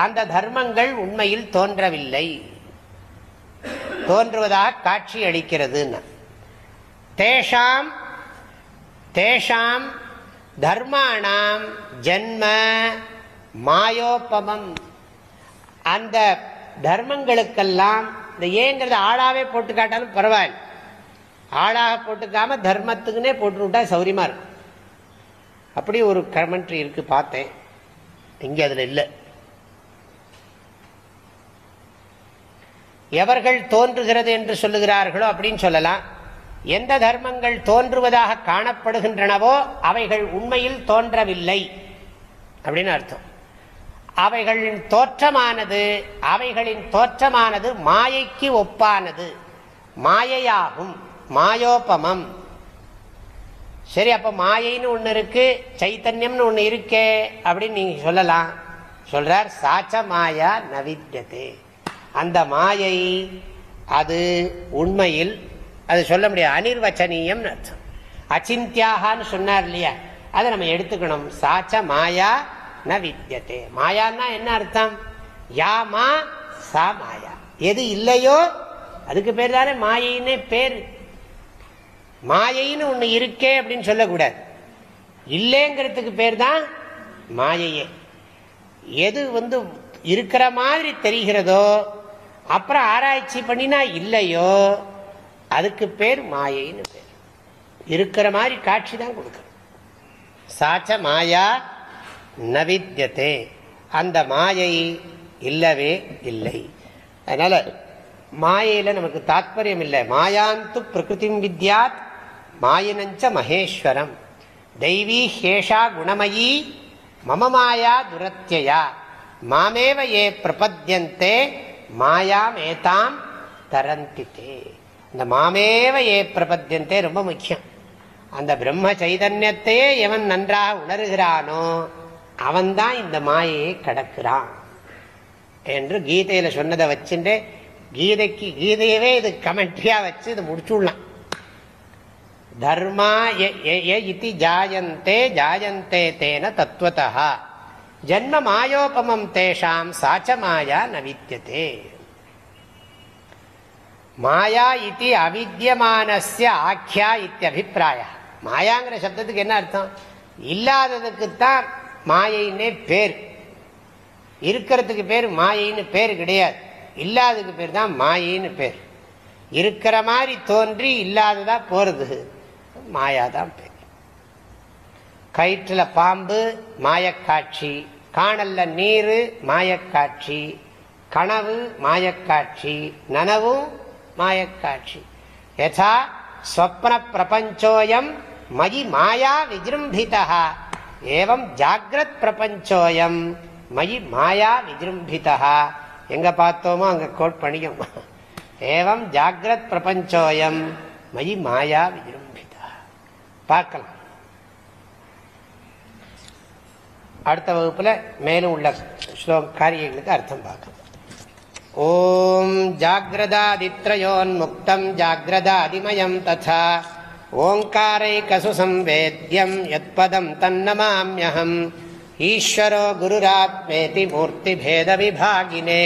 அந்த தர்மங்கள் உண்மையில் தோன்றவில்லை. தோன்றுவதாக காட்சி அளிக்கிறது தேஷாம் தேஷாம் தர்மானாம் ஜன்ம மாயோபமம். அந்த தர்மங்களுக்கெல்லாம் இந்த ஏங்கிறத ஆளாவே போட்டு காட்டாலும் பரவாயில்ல. ஆளாக போட்டுக்காம தர்மத்துக்குன்னே போட்டுவிட்டா சௌரியமா இருக்கும். அப்படி ஒரு கமெண்ட்ரி இருக்கு பார்த்தேன். இங்கே அதில் இல்லை. எவர்கள் தோன்றுகிறது என்று சொல்லுகிறார்களோ அப்படின்னு சொல்லலாம். எந்த தர்மங்கள் தோன்றுவதாக காணப்படுகின்றனவோ அவைகள் உண்மையில் தோன்றவில்லை. அப்படின்னு அர்த்தம். அவைகளின் தோற்றமானது அவைகளின் தோற்றமானது மாயைக்கு ஒப்பானது. மாயையாகும் மாயோபமம். சரி அப்ப மாயைன்னு ஒன்று இருக்கு சைத்தன்யம்னு ஒன்று இருக்கே அப்படின்னு நீங்க சொல்லலாம். சொல்றார் சாச்ச மாயா நவித்தியது அந்த மாயை அது உண்மையில் அது சொல்ல முடியாது அனிர்வச்சனீயம் அர்த்தம். அச்சிந்தியாகான்னு சொன்னார் இல்லையா? அதை நம்ம எடுத்துக்கணும். சாச்ச மாயா ந வித்தியதே மாயான்னா என்ன அர்த்தம்? யா மா சா மாயா. எது இல்லையோ அதுக்கு பேர் தானே மாயின்னு பேர். மாயைன்னு ஒன்று இருக்கே அப்படின்னு சொல்லக்கூடாது. இல்லைங்கிறதுக்கு பேர் தான் மாயையே. எது வந்து இருக்கிற மாதிரி தெரிகிறதோ அப்புறம் ஆராய்ச்சி பண்ணினா இல்லையோ அதுக்கு பேர் மாயைன்னு பேர். இருக்கிற மாதிரி காட்சி தான் கொடுக்கணும். சாச்ச மாயா நவித்தியதே. அந்த மாயை இல்லவே இல்லை. அதனால மாயையில் நமக்கு தாத்பரியம் இல்லை. மாயாந்து பிரகிருதி வித்யாத் மாயினஞ்ச மகேஸ்வரம். தெய்வீ ஹேஷா குணமயி மம மாயா துரத்தியா மாமேவ ஏ பிரபத்தியந்தே மாயாம் ஏதாம் தரந்தித்தே இந்த மாமேவ ஏ பிரபத்தியந்தே ரொம்ப முக்கியம். அந்த பிரம்ம சைதன்யத்தையே எவன் நன்றாக உணர்கிறானோ அவன்தான் இந்த மாயையை கடக்கிறான் என்று கீதையில சொன்னதை வச்சுட்டு கீதைக்கு கீதையவே இது கமெண்ட்ரியா வச்சு இது முடிச்சுடலாம். தர்மா இது ஜாயந்தே ஜாயந்தே தேன தத்துவத்தா ஜன்ம மாயோபமம் தேஷாம் சாச்ச மாயா நவித்தியதே மாயா இது அவித்தியமானஸ்ய ஆக்கியா இத்தியபிப்பிராய மாயாங்கிற சப்தத்துக்கு என்ன அர்த்தம்? இல்லாததுக்குத்தான் மாயைன்னே பேர். இருக்கிறதுக்கு பேர் மாயைன்னு பேர் கிடையாது. இல்லாததுக்கு பேர் தான் மாயின்னு பேர். இருக்கிற மாதிரி தோன்றி இல்லாததா போறது. மாயாதான் பேர். கயிற்றுல பாம்பு மாயக்காட்சி. காணல்ல நீரு மாயக்காட்சி. கனவு மாயக்காட்சி. நனவும் மாயக்காட்சி. யதா ஸ்வப்ன பிரபஞ்சோயம் மயி மாயா விஜிரும்பிதா ஏவம் ஜாகிரத் பிரபஞ்சோயம். மயி மாயா விஜృంభిதா எங்க பார்த்தோமோ அங்க கோட் பண்ணியும் ஏவம் ஜாகிரத் பிரபஞ்சோயம். மயி மாயா விஜృంభిதா பார்க்கலாம். அடுத்த வகுப்புல மேலும் உள்ள ஸ்லோ காரியங்களுக்கு அர்த்தம் பார்க்கலாம். ஓம் ஜாகிரதாதித்ரயோன்முக்தம் ஜாகிரதாதிமயம் ததா. ஓங்காரைகசு சம்வேத்யம் யத்பதம் தன்னமாமியகம் ஈஸ்வரோ குருராத்மேதி மூர்த்திபேத விபாகினே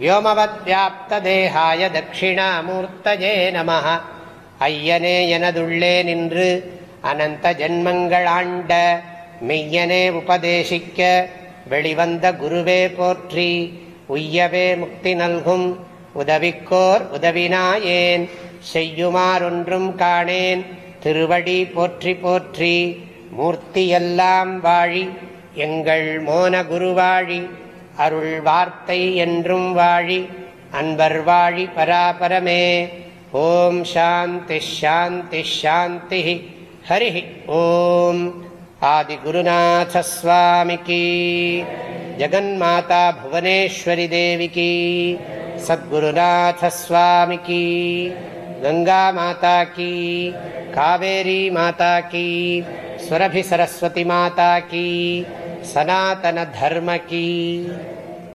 வியோமவத்யாப்ததேகாய தட்சிணாமூர்த்தஜே நம ஐயனே எனதுள்ளே நின்று அனந்த ஜென்மங்களாண்ட மெய்யனே உபதேசிக்க வெளிவந்த குருவே போற்றி உய்யவே முக்தி நல்கும் உதவிக்கோர் உதவினாயேன் செய்யுமாறொன்றும் காணேன் திருவடி போற்றி போற்றி மூர்த்தியெல்லாம் வாழி எங்கள் மோன குருவாழி அருள் வார்த்தை என்றும் வாழி அன்பர் வாழி பராபரமே ஓம் சாந்தி ஷாந்தி ஷாந்தி ஹரி ஓம் आदिगुरुनाथस्वामिकी जगन्माता भुवनेश्वरि देविकी सद्गुरुनाथस्वामिकी கங்கா மாதா கீ காவேரி மாதா கீ சுரபி சரஸ்வதி மாதா கீ சனாத்தன தர்ம கீ